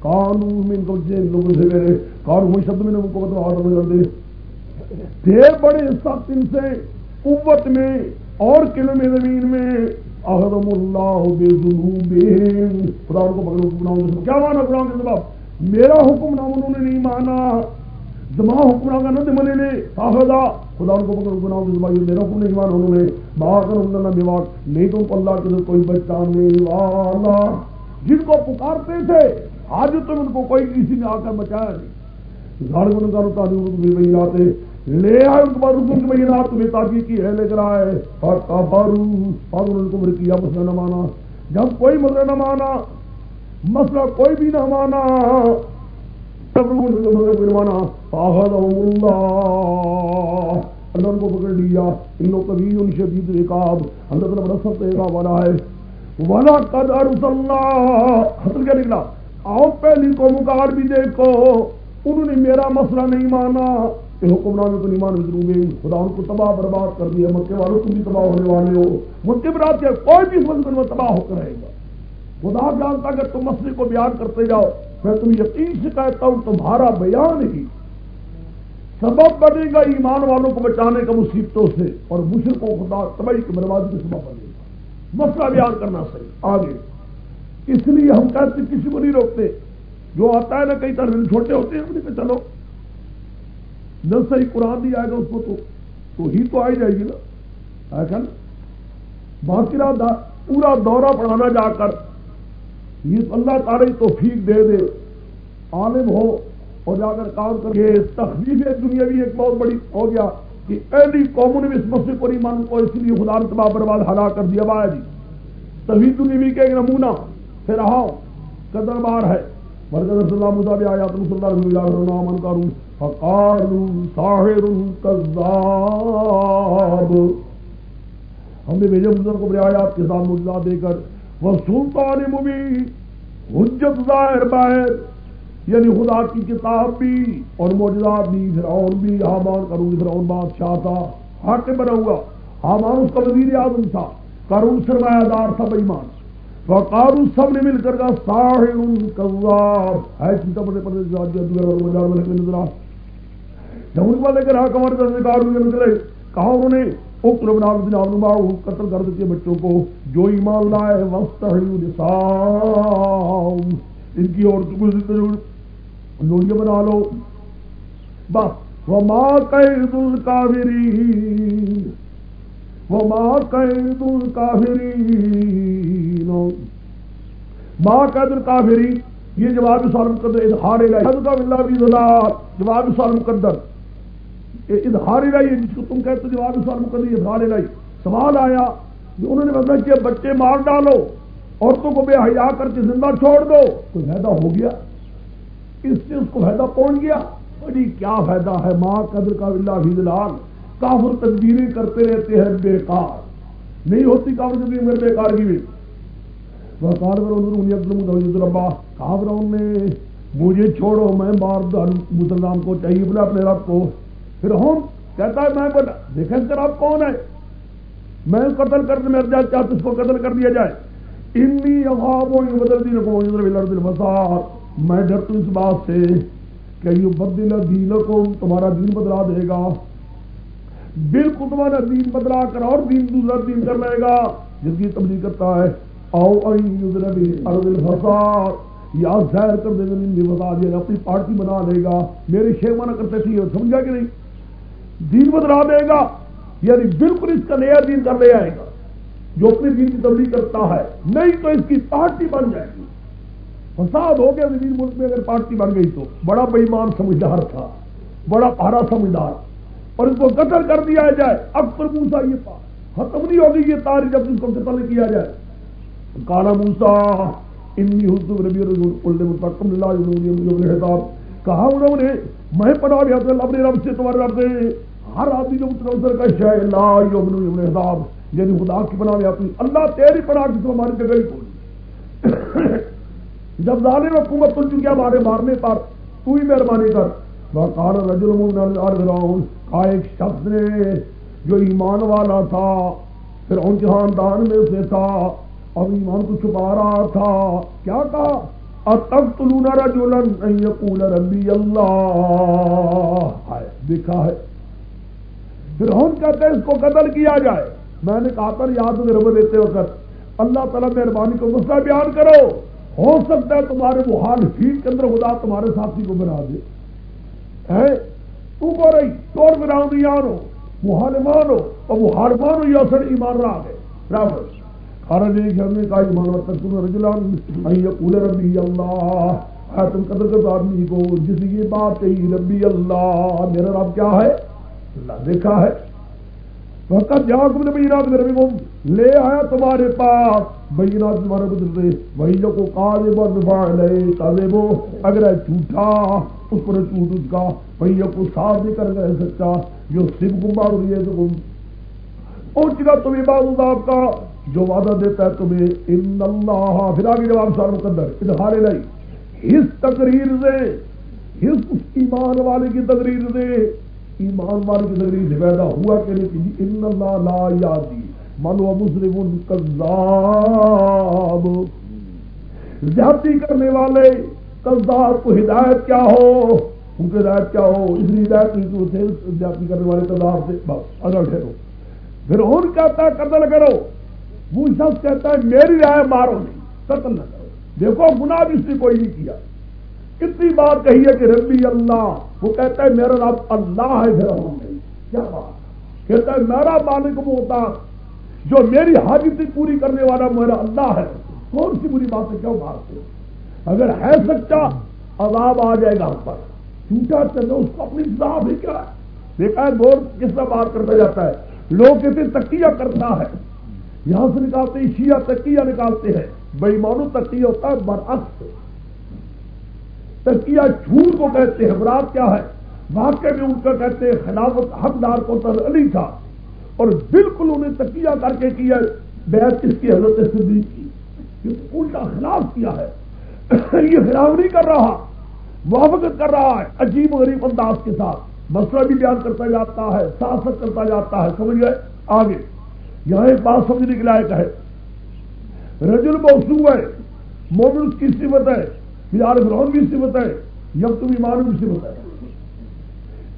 قانون میں ان کو لوگوں سے میرے قانون میں شبد میں نے ان کو بتا آدم کر دے ڈھیر بڑے سخت ان سے قوت میں اور قلعے میں، زمین میں۔ احرم اللہ بے خدا ان کو پکڑوں گناہوں کے کیا مانا گناہوں کے سبب؟ میرا حکم نام انہوں نے نہیں مانا۔ دماغ حکمران کا نہ دمنے نے فاہدہ خدا ان کو پکڑ گناہوں کے سبب میرا حکم نہیں مانا انہوں نے باہر کر انہوں نے بیواق۔ نہیں تو اللہ کے کوئی بچانے والا جن کو پکارتے تھے آج تم ان کو کوئی کسی نے آ کر بچایا نہیں۔ گھر گن کا رکا دوں بھی وہی آتے لے آئے ان کے بعد رکن کے مہینہ تمہیں تاکہ کی ہے۔ لے کر آئے اور کافارو اور ان کو کیا، مسئلہ نہ مانا۔ جب کوئی مسئلہ نہ مانا، مسئلہ کوئی بھی نہ مانا، تب رکن مانا۔ اللہ اللہ ان کو پکڑ لیا۔ ان لوگ کبھی ان شدید رکاب اللہ تعالیٰ بڑا سب دے والا ہے۔ والا قد ارسلنا حسن کیا نکلا؟ آؤ پہلی کو مکار بھی دیکھو۔ انہوں نے میرا مسئلہ نہیں مانا۔ کہ حکمران تو نہیں مان ضرور گئی خدا ان کو تباہ برباد کر دیا۔ مکے والوں تم بھی تباہ ہونے والے ہو۔ مکے برات کے کوئی بھی مسئلہ میں تباہ ہو کر رہے گا۔ خدا جانتا کہ تم مسئلے کو بیان کرتے جاؤ، میں تم یقین سے کہتا ہوں، تمہارا بیان ہی سبب بنے گا ایمان والوں کو بچانے کا مصیبتوں سے۔ اور مشرقوں خدا تباہی کی بربادی کا سبب بنے گا۔ مسئلہ بیان کرنا صحیح۔ آگے۔ اس لیے ہم کہتے کسی کو نہیں روکتے۔ جو آتا ہے نا، کئی طرح چھوٹے ہوتے ہیں اپنے پہ چلو۔ نہ صحیح قرآن دی آئے گا اس کو تو تو ہی تو آئی جائے گی نا۔ ایسا نا باقی پورا دورہ پڑھانا جا کر یہ اللہ تعالی توفیق دے دے۔ عالم ہو اور جا کر کام کر کے تخلیف دنیا بھی ایک بہت بڑی ہو گیا کہ پہلی قوموں نے بھی اس مسئلے کو نہیں مان کو اس لیے خدا نے تباہ برباد ہلا کر دیا۔ بایا جی۔ تبھی دنیا کے ایک نمونہ۔ پھر آؤ، قدر بار ہے۔ مرکز صلی اللہ مصاب آیا تم صلی اللہ علیہ وسلم من کروں فقالوا ساحر کذاب۔ ہم نے بھیجے مزر کو بڑے آیات کے ساتھ مجزا دے کر وہ سلطان مبین حجت ظاہر باہر یعنی خدا کی کتاب بھی اور موجودات بھی، فرعون بھی، حامان کروں فرعون بادشاہ تھا حاکم بنا ہوا۔ حامان اس کا وزیر اعظم تھا کرون سرمایہ دار تھا بےمان وقارو سب نے مل کر کہا ساحر کذاب ہے چیتا پڑے پڑے بازار میں نظر آ. جب ان کو لے کر حکمر سے کارو نکلے کہا انہوں نے اکر بنا جناب نما قتل کر دیتے بچوں کو. جو ایمان لائے وسط ان کی عورتوں کو زندہ لوڑیاں بنا لو. بس. وما قید الکافرین وما قید الکافرین ما قید الکافرین یہ جواب سوال مقدر اظہار اللہ بھی جواب سوال مقدر اظہار الہی، جس کو تم کہتے جواب سوال مقدر اظہار الہی۔ سوال آیا انہوں نے مطلب کہ بچے مار ڈالو، عورتوں کو بے حیا کر کے زندہ چھوڑ دو، کوئی فائدہ ہو گیا؟ اس سے اس کو فائدہ پہنچ گیا؟ بڑی کیا فائدہ ہے، ماں قدر کا اللہ بھی دلال۔ کافر تدبیریں کرتے رہتے ہیں بیکار نہیں ہوتی کافر تدبیر میرے بیکار کی بھی ربا کافر نے، مجھے چھوڑو، میں بار مسلمان کو چاہیے بلا اپنے رب کو۔ پھر ہم کہتا ہے، میں بنا دیکھیں سر آپ کون ہے؟ میں قتل کر کے میرے جائے چاہتے اس کو قتل کر دیا جائے۔ انی افاب بدل دین دی رکھو مسار میں ڈرتا ہوں اس بات سے کہ یہ بدل دین کو تمہارا دین بدلا دے گا۔ بالکل تمہارا دین بدلا کر اور دین دوسرا دین کر لے گا۔ جس کی تبدیل کرتا ہے۔ او یا ظاہر کر دے گا بتا دیا اپنی پارٹی بنا لے گا. میرے شیر مانا کرتے تھے سمجھا کہ نہیں؟ دین بدلا دے گا یعنی بالکل اس کا نیا دین کر لے آئے گا، جو اپنے دین کی تبدیل کرتا ہے. نہیں تو اس کی پارٹی بن جائے گی. فساد ہو گیا زمین ملک میں، اگر پارٹی بن گئی تو. بڑا بےمان سمجھدار تھا، بڑا پہرا سمجھدار. اور اس کو قتل کر دیا جائے. اب پر موسا یہ پا ختم نہیں ہوگی یہ تاریخ جب اس کو قتل کیا جائے. کالا موسا انی حسب ربی مستقم اللہ کہا انہوں نے، میں پڑھا گیا تو اپنے رب سے، تمہارے رب سے، ہر آدمی جو متنظر کا شہ لا یومن حساب یعنی خدا کی بنا گیا اللہ تیری پڑھا کی تو ہماری جگہ ہی کھولی جب ظالم حکومت تل چکی ہمارے مارنے پر، تو ہی مہربانی کر۔ کار رجل کا ایک شخص نے، جو ایمان والا تھا پھر ان کے خاندان میں سے تھا اور ایمان کو چھپا رہا تھا، کیا کہا؟ تب تلونا رجولن یقول ربی اللہ دیکھا ہے۔ پھر ہم کہتے ہیں اس کو قتل کیا جائے۔ میں نے کہا تھا یاد رب دیتے وقت، اللہ تعالیٰ مہربانی کو مسئلہ بیان کرو۔ ہو سکتا ہے تمہارے وہ حال کے اندر خدا تمہارے ساتھی کو بنا دے۔ تو بول رہی، چور بنا یار ہو، وہ ہو اور وہ ہار ہو یا سر ایمان رہا ہے۔ برابر۔ خارج جی کہ ہم نے کہا ایمان تک تم رجلان پورے ربی اللہ۔ تم قدر کے آدمی کو جس کی بات کہی ربی اللہ، میرا رب کیا ہے؟ اللہ دیکھا ہے۔ وقت جہاں تم نے بینات میں ربی کو لے آیا تمہارے پاس بینات تمہارے بدل دے وہی جو کو قاضی بندفاع لے تازے وہ اگر ہے جھوٹا، اس پر جھوٹ اس کا۔ وہی کو صاف نہیں کر گئے سچا، جو سب کو مار رہی ہے تو پہنچ گا تمہیں بات آپ کا جو وعدہ دیتا ہے تمہیں، ان اللہ پھر آگے جواب سار مقدر ادھار نہیں اس تقریر سے، اس ایمان والے کی تقریر سے، ایمان والے کی تقریر سے پیدا ہوا کہ جی، ان اللہ لا یادی منو مسلم کذاب. زیادتی کرنے والے، کذاب کو ہدایت کیا ہو؟ ان کی ہدایت کیا ہو؟ اس لیے ہدایت تھے زیادتی کرنے والے کذاب سے بس اگر ٹھہرو۔ پھر اور کہتا ہے قتل کرو؟ وہ شخص کہتا ہے، میری رائے مارو نہیں قتل نہ کرو۔ دیکھو، گناہ بھی اس نے کوئی نہیں کیا۔ کتنی بات کہی ہے کہ ربی اللہ، وہ کہتا ہے، میرا رب اللہ ہے پھر نہیں۔ کیا بات؟ کہتا ہے، میرا مالک وہ ہوتا جو میری حاجت پوری کرنے والا میرا اللہ ہے۔ کون سی بری بات ہے؟ کیوں مارتے اگر ہے سچا، عذاب آ جائے گا ہم پر۔ جھوٹا چلو اس کو اپنی صاف ہی کیا ہے؟ دیکھا ہے دور کس طرح بات کرتا جاتا ہے۔ لوگ کسی تکیہ کرتا ہے۔ یہاں سے نکالتے شیعہ تکیہ نکالتے ہیں۔ بے مانو تکیہ ہوتا ہے، برعکس تکیہ جھوٹ کو کہتے ہیں، برات کیا ہے؟ واقع میں ان کا کہتے ہیں، خلافت حقدار کو تر علی تھا۔ اور بالکل انہیں تکیہ کر کے کیا بیت کس کی؟ حضرت صدیق کی۔ الٹا خلاف کیا ہے۔ یہ خلاف نہیں کر رہا، موافقت کر رہا ہے، عجیب غریب انداز کے ساتھ۔ مسئلہ بھی بیان کرتا جاتا ہے، سیاست کرتا جاتا ہے، سمجھ گئے؟ آگے۔ یہاں ایک بات سمجھنے کے لائق ہے۔ رجل موسو ہے، مومن کی صفت ہے یار فرون بھی صفت ہے، یم تم ایمان بھی صفت ہے۔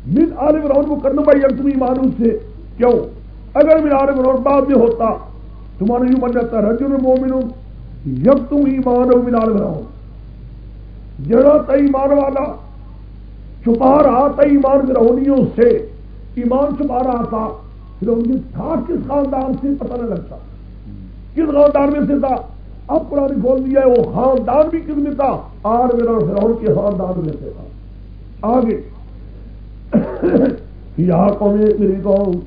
من عالم فرون کو کرنا بھائی، یم تم ایمان سے۔ کیوں؟ اگر میرا عالم فرون بعد میں ہوتا تمہارا یوں بن جاتا رجل مومن، یم تم ایمان ہو من عالم فرون جڑا تئی ایمان والا چھپا رہا تھا ایمان فرونیوں سے، ایمان چھپا رہا تھا پھر ان تھا کس خاندان سے پتہ نہ لگتا۔ کس خاندان میں سے تھا؟ اب قرآن کھول دیا ہے، وہ خاندان بھی کس میں تھا؟ آر میرا فرعون کے خاندان میں سے تھا۔ آگے۔ یہاں قوم میری قوم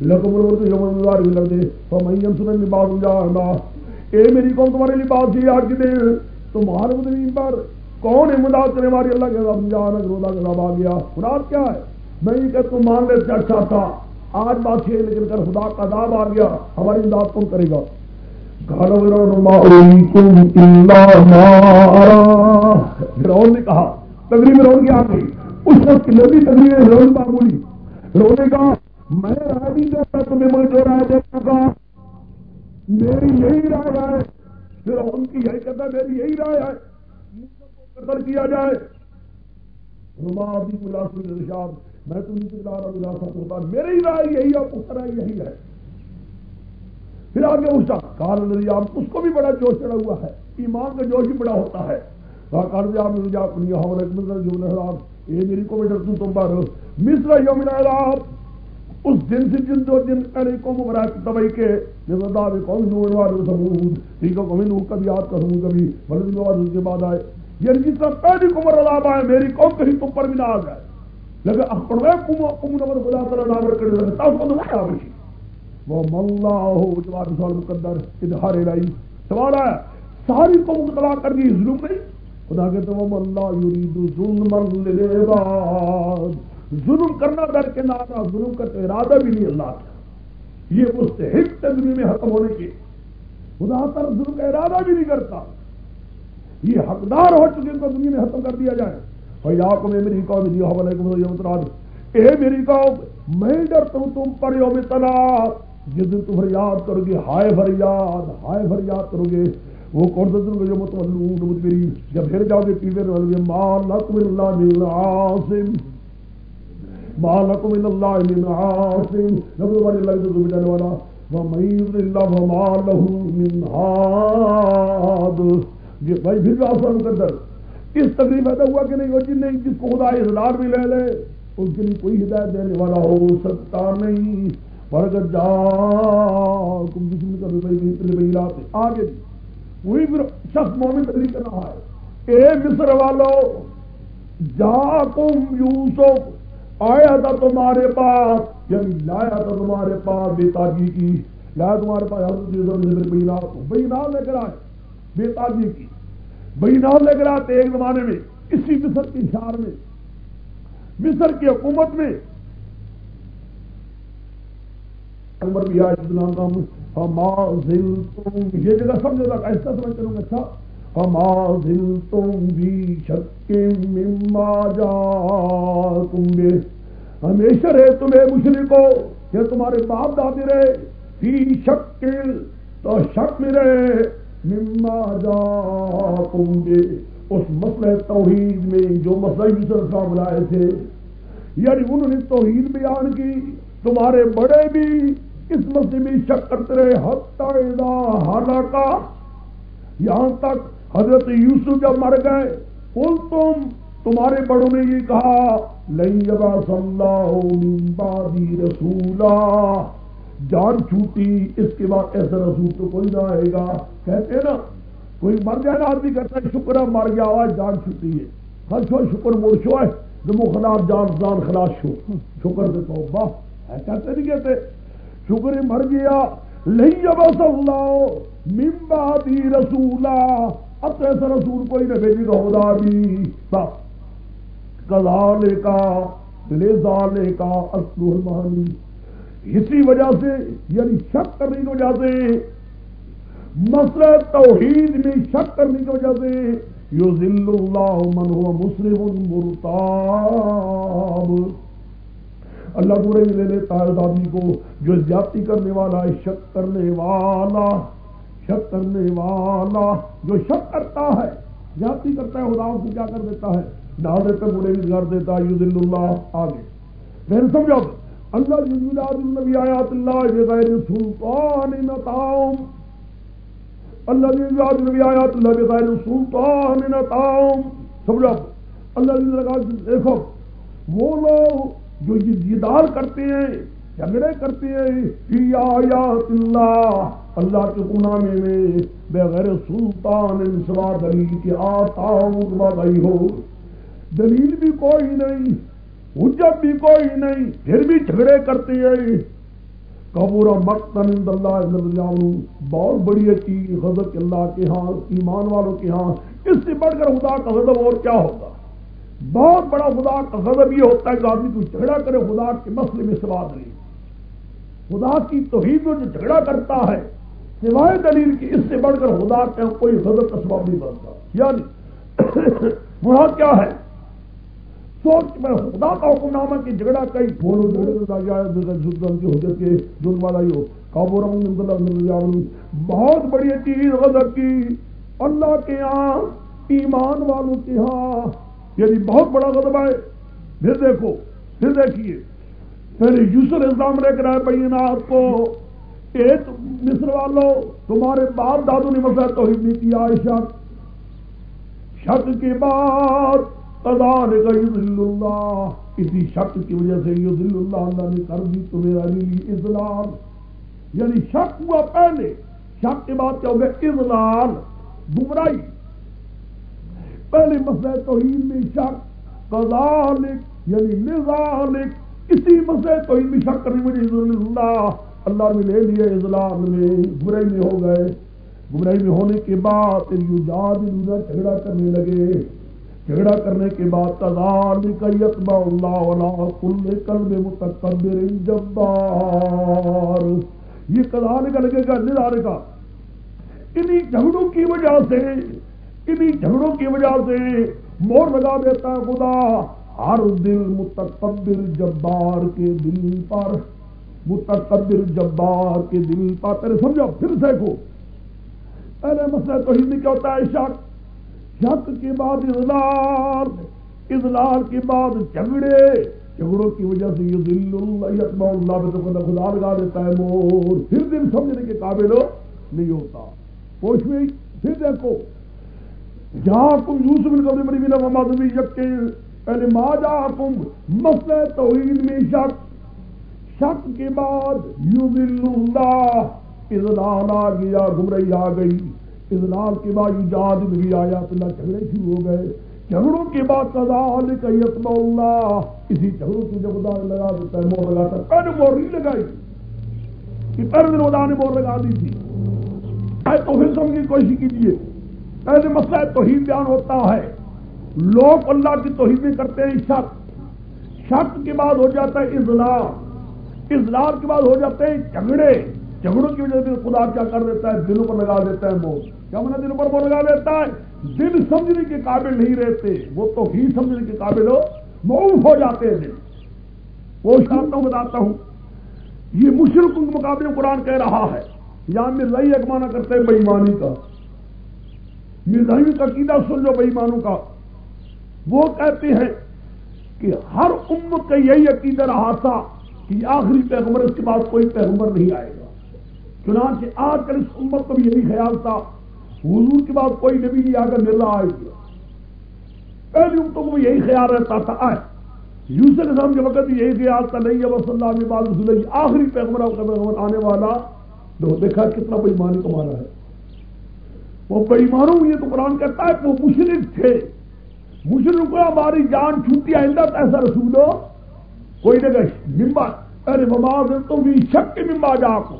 لکم الورد یوم المدار بھی لگ دے فمین سنن لباس جانا اے میری قوم، تمہارے لباس ہی آج دے تمہارے مدنین پر کون امداد کرنے والی؟ اللہ کے عذاب جانا روزہ کا عذاب آ گیا۔ مراد کیا ہے؟ میں یہ کہ تم مان لیتے اچھا تھا۔ آج بات یہ لیکن کر خدا کا عذاب آ گیا، ہماری امداد کون کرے گا؟ فرون نے کہا تقریب رون کی آ گئی اس شخص کی نبی تقریب رون معمولی جی۔ رونے کا میں رائے نہیں دیتا، تمہیں مجھے جو رائے دیتا کا میری یہی رائے ہے۔ پھر ان کی یہی کہتا میری یہی رائے ہے۔ قتل کیا جائے۔ رما بھی ملاسب میں تو نیچے لا رہا وراثت ہوتا میری رائے یہی ہے اس رائے یہی ہے۔ پھر آگے اس کا کار آپ اس کو بھی بڑا جوش چڑھا ہوا ہے، ایمان کا جوش بھی بڑا ہوتا ہے۔ میری کو بیٹر تم پر۔ مصر یوم اس دن سے جن دو دن پہلے قوم برا تبئی کے قوم نور والے سمود ٹھیک ہے قومی نور کبھی آپ کا سمود کبھی بلد اس کے بعد آئے۔ یہ جس طرح پہلی قمر عذاب آئے میری قوم کہیں تم پر بھی نہ آ جائے لیکن اپنے قوم نمبر خدا تعالیٰ نام کر دے تاؤ کو نمایا بشی وہ ملا ہو، جواب سوال مقدر ادھار لائی سوال ہے، ساری قوم کو تباہ کر دی، ظلم نہیں؟ خدا کہتے وہ ملا یرید ظلم ظلم کرنا در کے نانا ظلم کا ارادہ بھی نہیں اللہ کا۔ یہ مستحق تجربے میں ختم ہونے کی خدا تر ظلم کا ارادہ بھی نہیں کرتا۔ یہ حقدار ہو چکے ان کو دنیا میں ختم کر دیا جائے۔ اور یا کو میں میری قوم دی حوالے کو یوم اے میری قوم، میں ڈرتا ہوں، تم پر یوم تلا جس دن تم فریاد کرو گے، ہائے فریاد ہائے فریاد کرو گے۔ وہ کون سا دن جو متولون میری؟ جب پھر جاؤ گے پیوے والے مال لکم اللہ من عاصم۔ مال لکم اللہ من عاصم۔ جب تمہاری اللہ جو تو بچانے والا۔ وَمَيْضِ اللَّهُ وَمَا لَهُ مِنْ هَادٍ یہ بھائی پھر بھی آسان مقدر اس تقریب پیدا ہوا کہ نہیں وہ جن نہیں، جس کو خدا اظہار بھی لے لے اس کے لیے کوئی ہدایت دینے والا ہو سکتا نہیں۔ برگر جا تم جسم کا بھی آگے وہی پھر شخص مومن تقریب کر رہا ہے۔ اے مصر والو جا تم یوسف آیا تھا تمہارے پاس۔ یعنی لایا تھا تمہارے پاس بے تاجی کی لایا تمہارے پاس۔ بھائی نام لے کر آئے۔ بے تاجی کی۔ بھائی نام لے کر ایک زمانے میں، اسی مصر کے شہر میں، مصر کی حکومت میں۔ بھی آج یہ جگہ سمجھو گا ایسا سمجھ چلوں گا اچھا۔ ہما دل تم بھی شکے مما جا تم بے ہمیشہ رہے تمہیں مشرق کہ تمہارے باپ دادی رہے۔ فی شک تو شک میں رہے۔ مما جا تم بے، اس مسئلہ توحید میں جو مسئلہ یوسف صاحب لائے تھے۔ یعنی انہوں نے توحید بیان کی، تمہارے بڑے بھی اس مسئلے میں شک کرتے رہے ہلاکا یہاں تک حضرت یوسف جب مر گئے کل تم، تمہارے بڑوں نے یہ کہا لئی رسولا۔ جان چھوٹی، اس کے بعد ایسا رسول تو کوئی نہ آئے گا۔ کہتے نا، کوئی مر جائے نا، آدمی کہتا ہے شکر ہے، مر گیا، آواز جان چھوٹی ہے۔ ہر چھو شکر مرشو ہے جو خلاف جان جان خلاص شو۔ شکر دے تو باہ کہتے نہیں کہتے؟ شکر مر گیا۔ نہیں بس اللہ ممبادی رسولا۔ اب تو ایسا رسول کوئی نہ بھیجی تو خدا بھی۔ کزالے کا لے زالے کا اصل المانی اسی وجہ سے یعنی شک کرنے کی وجہ سے، مسئلہ توحید میں شک کرنے کی وجہ سے یو ذل اللہ من ہوا مسلم مرتاب۔ اللہ برے لے لیتا ہے آدمی کو جو زیادتی کرنے والا ہے، شک کرنے والا، شک کرنے والا، جو شک کرتا ہے، زیادتی کرتا ہے، خدا کو کیا کر دیتا ہے؟ ڈال دیتا برے بھی کر دیتا ہے یوز اللہ آگے۔ پھر سمجھو اللہ النبی آیات اللہ بغیر سلطان نتاؤم اللہ النبی آیات اللہ بغیر سلطان نتاؤم سمجھو اللہ دیکھو، وہ لوگ جو یہ دیدار کرتے ہیں، جھگڑے کرتے ہیں آیات اللہ اللہ کے گنامے میں بغیر سلطان سوا دلیل کے آتا گئی ہو۔ دلیل بھی کوئی نہیں حجت بھی کوئی نہیں، پھر بھی جھگڑے کرتے ہیں کبورا مقتن اللہ بہت بڑی چیز حضرت اللہ کے ہاں ایمان والوں کے ہاں۔ اس سے بڑھ کر خدا کا غضب اور کیا ہوگا؟ بہت بڑا خدا کا غضب یہ ہوتا ہے کہ آدمی کو جھگڑا کرے، خدا کے مسئلے میں سواد نہیں۔ خدا کی توحید میں جو جھگڑا کرتا ہے، سوائے دلیل کی، اس سے بڑھ کر خدا کا کوئی غضب کا سباب نہیں بنتا۔ یعنی بڑا کیا ہے؟ سوچ میں خدا کا حکم نامہ کی جھگڑا کئی بولو جھگڑے کے جو والا ہی ہو۔ کابو بہت بڑی چیز غضب کی۔ اللہ کے یہاں ایمان والوں کے ہاں۔ یعنی بہت بڑا غدبہ ہے۔ پھر دیکھو، پھر دیکھیے۔ پھر یوسر الزام لے کر آئے بینات کو ایک مصر والوں تمہارے باپ دادو نے مسئلہ توحید نہیں کیا، شک۔ شک کے بعد اللہ اسی شک کی وجہ سے یہ دل اللہ اللہ نے کر دی تمہیں علی اضلال یعنی شک ہوا پہلے. شک کے بعد کیا ہو گیا؟ اضلال گمرائی پہلے مسئلہ توحید میں شک کذالک یعنی لذالک. اسی مسئلہ توحید میں شک کرنے میں اللہ. اللہ نے لے لیے اضلاع میں. برائی میں ہو گئے. برائی میں ہونے کے بعد یعنی جھگڑا کرنے لگے. جھگڑا کرنے کے بعد کذالک یتبع اللہ ولا کل قلب متکبر جبار۔ یہ کذالک لگے گا نظارے کا انہی جھگڑوں کی وجہ سے، انہی جھگڑوں کی وجہ سے مور لگا دیتا ہے خدا ہر دل متقبر جبار کے دل پر۔ متقبر جبار کے دل پر۔ تیرے سمجھو، پھر سے کو پہلے مسئلہ تو ہی کیا ہوتا ہے؟ شک شک کے بعد اضلال اضلال کے بعد جھگڑے، جھگڑوں کی وجہ سے یہ دل اللہ اللہ تو خدا لگا دیتا ہے مور۔ پھر دل سمجھنے کے قابل نہیں ہوتا۔ پوچھ بھی، پھر دیکھو۔ جہاں تم یوسف القبر مری ملا محمد بھی یقے پہلے ماں جا تم مسئلہ توحید میں شک۔ شک کے بعد یو دل اللہ اضلال آ گیا گمرئی آ گئی۔ اضلال کے بعد ایجاد بھی آیا تو اللہ جھگڑے شروع ہو گئے۔ جھگڑوں کے بعد کزال کیتم اللہ۔ اسی جھگڑوں کی جب خدا لگا دیتا ہے مور لگاتا ہے پہلے مور نہیں لگائی۔ کہ پہلے دن خدا نے مور لگا دی تھی۔ تو پھر سمجھ کی کوشش کیجیے۔ پہلے مسئلہ توحید بیان ہوتا ہے۔ لوگ اللہ کی توحید کرتے ہیں، شک۔ شک کے بعد ہو جاتا ہے اضلاع اضلاع کے بعد ہو جاتے ہیں جھگڑے۔ جھگڑوں کی وجہ سے خدا کیا کر دیتا ہے؟ دلوں پر لگا دیتا ہے مور کیا منا دلوں پر مور لگا دیتا ہے۔ دل سمجھنے کے قابل نہیں رہتے، وہ تو ہی سمجھنے کے قابل ہو، معروف ہو جاتے ہیں۔ دل وہ شانتا ہوں بتاتا ہوں۔ یہ مشرق کے مقابلے قرآن کہہ رہا ہے۔ یہاں میں لئی اگمانا کرتے ہیں بےمانی کا۔ مرزائی کا قیدا سن لو بےمانوں کا۔ وہ کہتے ہیں کہ ہر امت کا یہی عقیدہ رہا تھا کہ آخری پیغمبر اس کے بعد کوئی پیغمبر نہیں آئے گا۔ چنانچہ آج کل اس امت کو بھی یہی خیال تھا۔ حضور کے بعد کوئی نبی نہیں آ کر مل رہا آئے گا پہلی امتوں کو یہی خیال رہتا تھا، آئے۔ یوسف نظام کے وقت یہی خیال تھا، نہیں، اب صلی اللہ علیہ وسلم آخری پیغمبر پیغمبر آنے والا۔ تو دیکھا کتنا بےمانی کمانا ہے۔ وہ بےمانوں یہ تو قرآن کہتا ہے، وہ مشرق تھے۔ مشرق کو ہماری جان چھوٹی، آئندہ ایسا رسول ہو۔ کوئی نہیں ممبا ارے، مماز تو بھی شک کے ممبا جا کو۔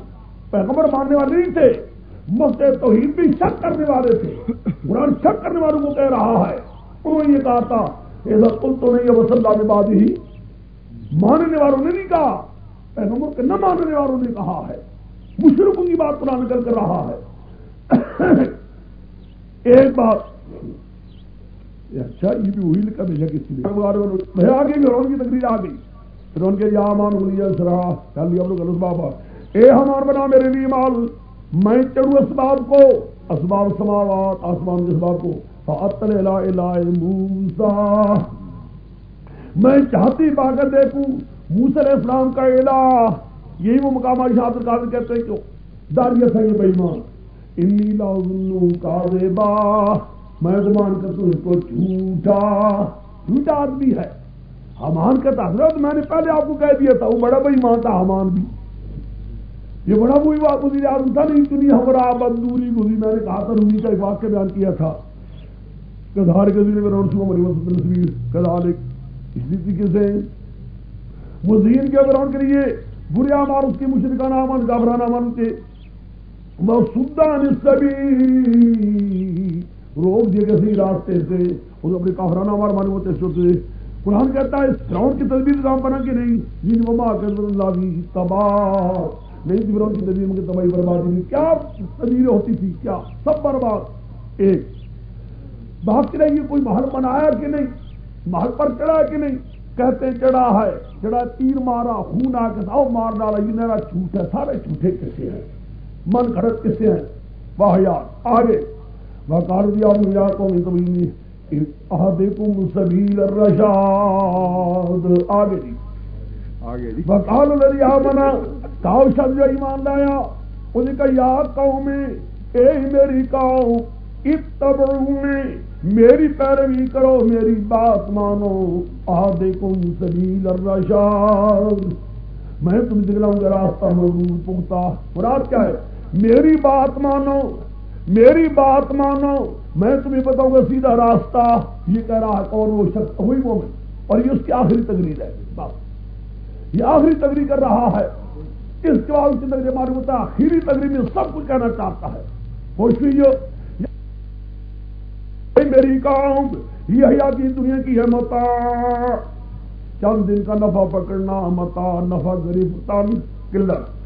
پیغمبر ماننے والے نہیں تھے۔ مسئلہ توحید بھی شک کرنے والے تھے۔ قرآن شک کرنے والوں کو کہہ رہا ہے۔ انہوں نے یہ کہا تھا ایسا کل تو نہیں ہے وہ اللہ کے بعد ہی ماننے والوں نے نہیں کہا۔ پیغمبر کے نہ ماننے والوں نے کہا ہے۔ مشرقوں کی بات قرآن کر کر رہا ہے۔ ایک بات۔ اچھا یہ بھی وہی لکھا بھیجا کس لیے آگے گھروں کی تقریر آ گئی پھر ان کے یا مان ہوئی سرا چل لیا بابا۔ اے ہمار بنا میرے لیے مال۔ میں چڑھوں اسباب کو، اسباب سماوات، آسمان کے اسباب کو۔ موسا میں چاہتی پا کر دیکھوں موسل اسلام کا الہ۔ یہی وہ مقام شاطر قابل کہتے ہیں کیوں داریت ہے یہ بےمان انی لاؤ کا میں گمان کرتا ہوں اس کو جھوٹا جھوٹا آدمی ہے۔ ہمان کہتا، حضرت میں نے پہلے آپ کو کہہ دیا تھا، وہ بڑا بےمان تھا، ہمان بھی۔ یہ بڑا وہی بات مجھے یاد تھا نہیں، اتنی ہمارا بندوری گزری میں نے کہا تھا روی کا ایک واقعہ بیان کیا تھا۔ کدھار کے ذریعے میں روڈ مری تصویر کدھار اس طریقے سے مزین کے گراؤنڈ کے لیے بریا مار اس کی مشرقانہ امن گابرانہ امن کے۔ وہ سلطان سبھی روک دیے گئے راستے سے۔ وہ اپنے کافرانہ مار مانے ہوتے ہوتے قرآن کہتا ہے، اس گراؤنڈ کی تصویر کام بنا کے نہیں؟ جن وما کے اللہ بھی تباہ۔ نہیں جی تھی فرون کی تصویر میں تباہی برباد نہیں، کیا تصویریں ہوتی تھی کیا سب برباد۔ ایک بات رہی ہے کوئی محل بنایا کہ نہیں؟ محل پر چڑھا کہ نہیں؟ کہتے چڑھا ہے، چڑھا تیر مارا، خون آ کے ساؤ مار ڈالا، یہ میرا جھوٹ ہے، سارے جھوٹے کسے ہیں۔ من گھڑت کسے ہیں؟ واہ یار، آگے۔ وکار دیا مجھا کو احدکم سبیل الرشاد۔ آگے جی۔ آگے جی وکال الذی کاؤ شب جو ایمان لایا انہیں کہا یا قوم اے میری قوم، اتبعونی، میری پیروی کرو، میری بات مانو آدھکم سبیل الرشاد۔ میں تم دکھلاؤں گا، راستہ مرور پختہ۔ مراد کیا ہے؟ میری بات مانو، میری بات مانو۔ میں تمہیں بتاؤں گا، سیدھا راستہ۔ یہ کہہ رہا ہے کون وہ شخص ہوئی وہ میں اور یہ اس کی آخری تقریر ہے۔ بات یہ آخری تقریر کر رہا ہے۔ اس کے بعد اس کی تقریر معلوم ہوتا ہے، آخری تقریر میں سب کچھ کہنا چاہتا ہے۔ خوش ہوئی میری کام یہ حیا دنیا کی ہے متا۔ چند دن کا نفع پکڑنا متا، نفع غریب تن قلت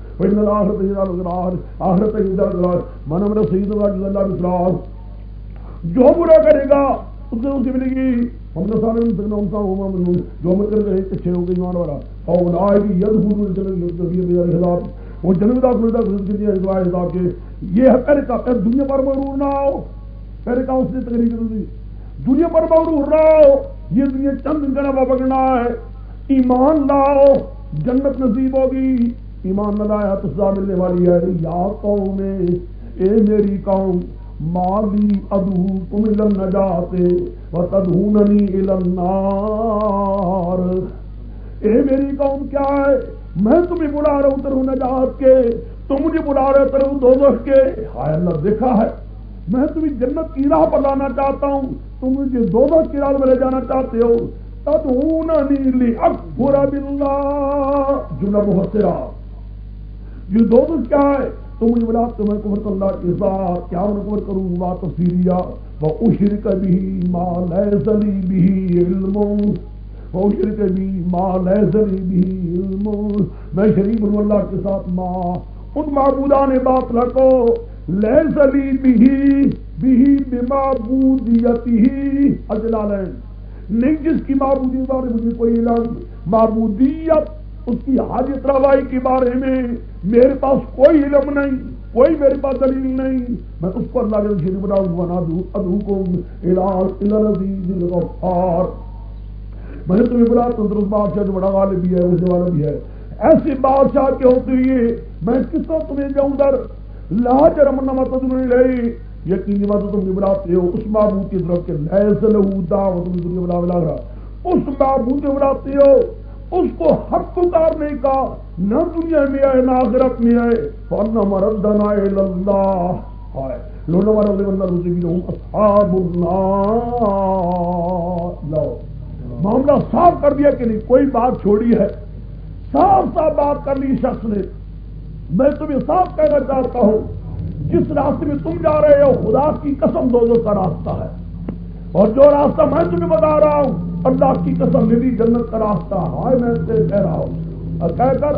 آخرت آخرت من میرا سید اللہ جو برا کرے گا، اس اسے ملے گی ہم نے سارے جو عمل کر گئے اچھے ہو گئی ایمان والا اور آئے گی ید وہ جنم حساب کے یہ ہے، پہلے کا دنیا پر مرور نہ آؤ پہلے کا اس نے تقریر کر دی۔ دنیا پر مرور نہ آؤ یہ دنیا چند دن کا نفع پکڑنا ہے۔ ایمان لاؤ، جنت نصیب ہوگی۔ ایمان نہ لایا تو سزا ملنے والی ہے۔ یا قوم، اے میری قوم مالی ادو تم نہ جاتے و تدہوننی النار۔ اے میری قوم، کیا ہے؟ میں تمہیں بلا رہا ہوں ترو نجات کے۔ تم مجھے بلا رہے ترو دو کے۔ ہائے اللہ، دیکھا ہے؟ میں تمہیں جنت کی راہ پر لانا چاہتا ہوں۔ تم مجھے دو کی راہ میں لے جانا چاہتے ہو۔ تب نیلی اکبر بلّہ جملہ محسرا یہ دو کیا ہے؟ تو مجھے بلا تو میں کمر اللہ کے ساتھ کیا میں کمر کروں گا تفصیلیا وہ اشر کبھی ماں لئی بھی علم. وہ اشر کبھی ماں لئی بھی علم. میں شریف ہوں اللہ کے ساتھ ماں ان معبودان بات رکھو لہ سلی بھی بھی معبودیتی ہی اجلالین نہیں، جس کی معبودی بارے مجھے کوئی علم معبودیت اس کی حاجت روائی کے بارے میں میرے پاس کوئی علم نہیں، کوئی میرے پاس دلیل نہیں۔ میں اس پر لاگل شریف بناؤں بنا دوں ادو کو میں نے تمہیں بلا تندرست بادشاہ جو بڑا والے بھی ہے اسے والا بھی ہے۔ ایسی بادشاہ کے ہوتے ہوئے میں کس طرح تمہیں جاؤں در؟ لاج رمنا مت نہیں رہی یقینی بات تم نے بلاتے ہو۔ اس معبود کی طرف کے لہذا لہو دعوت تم نے بلا بلا رہا اس معبود کے بلاتے ہو۔ اس کو حق اتارنے کا نہ دنیا میں آئے نہ آخرت میں آئے۔ فن مردنا اللہ آئے۔ لونا مرد اصحاب لو۔ معاملہ صاف کر دیا کہ نہیں، کوئی بات چھوڑی ہے۔ صاف صاف بات کر لی شخص نے۔ میں تمہیں صاف کہنا چاہتا ہوں۔ جس راستے میں تم جا رہے ہو، خدا کی قسم دو کا راستہ ہے۔ اور جو راستہ میں تمہیں بتا رہا ہوں اللہ کی قسم میری جنت کا راستہ ہائے میں سے کہہ رہا ہوں کہہ کر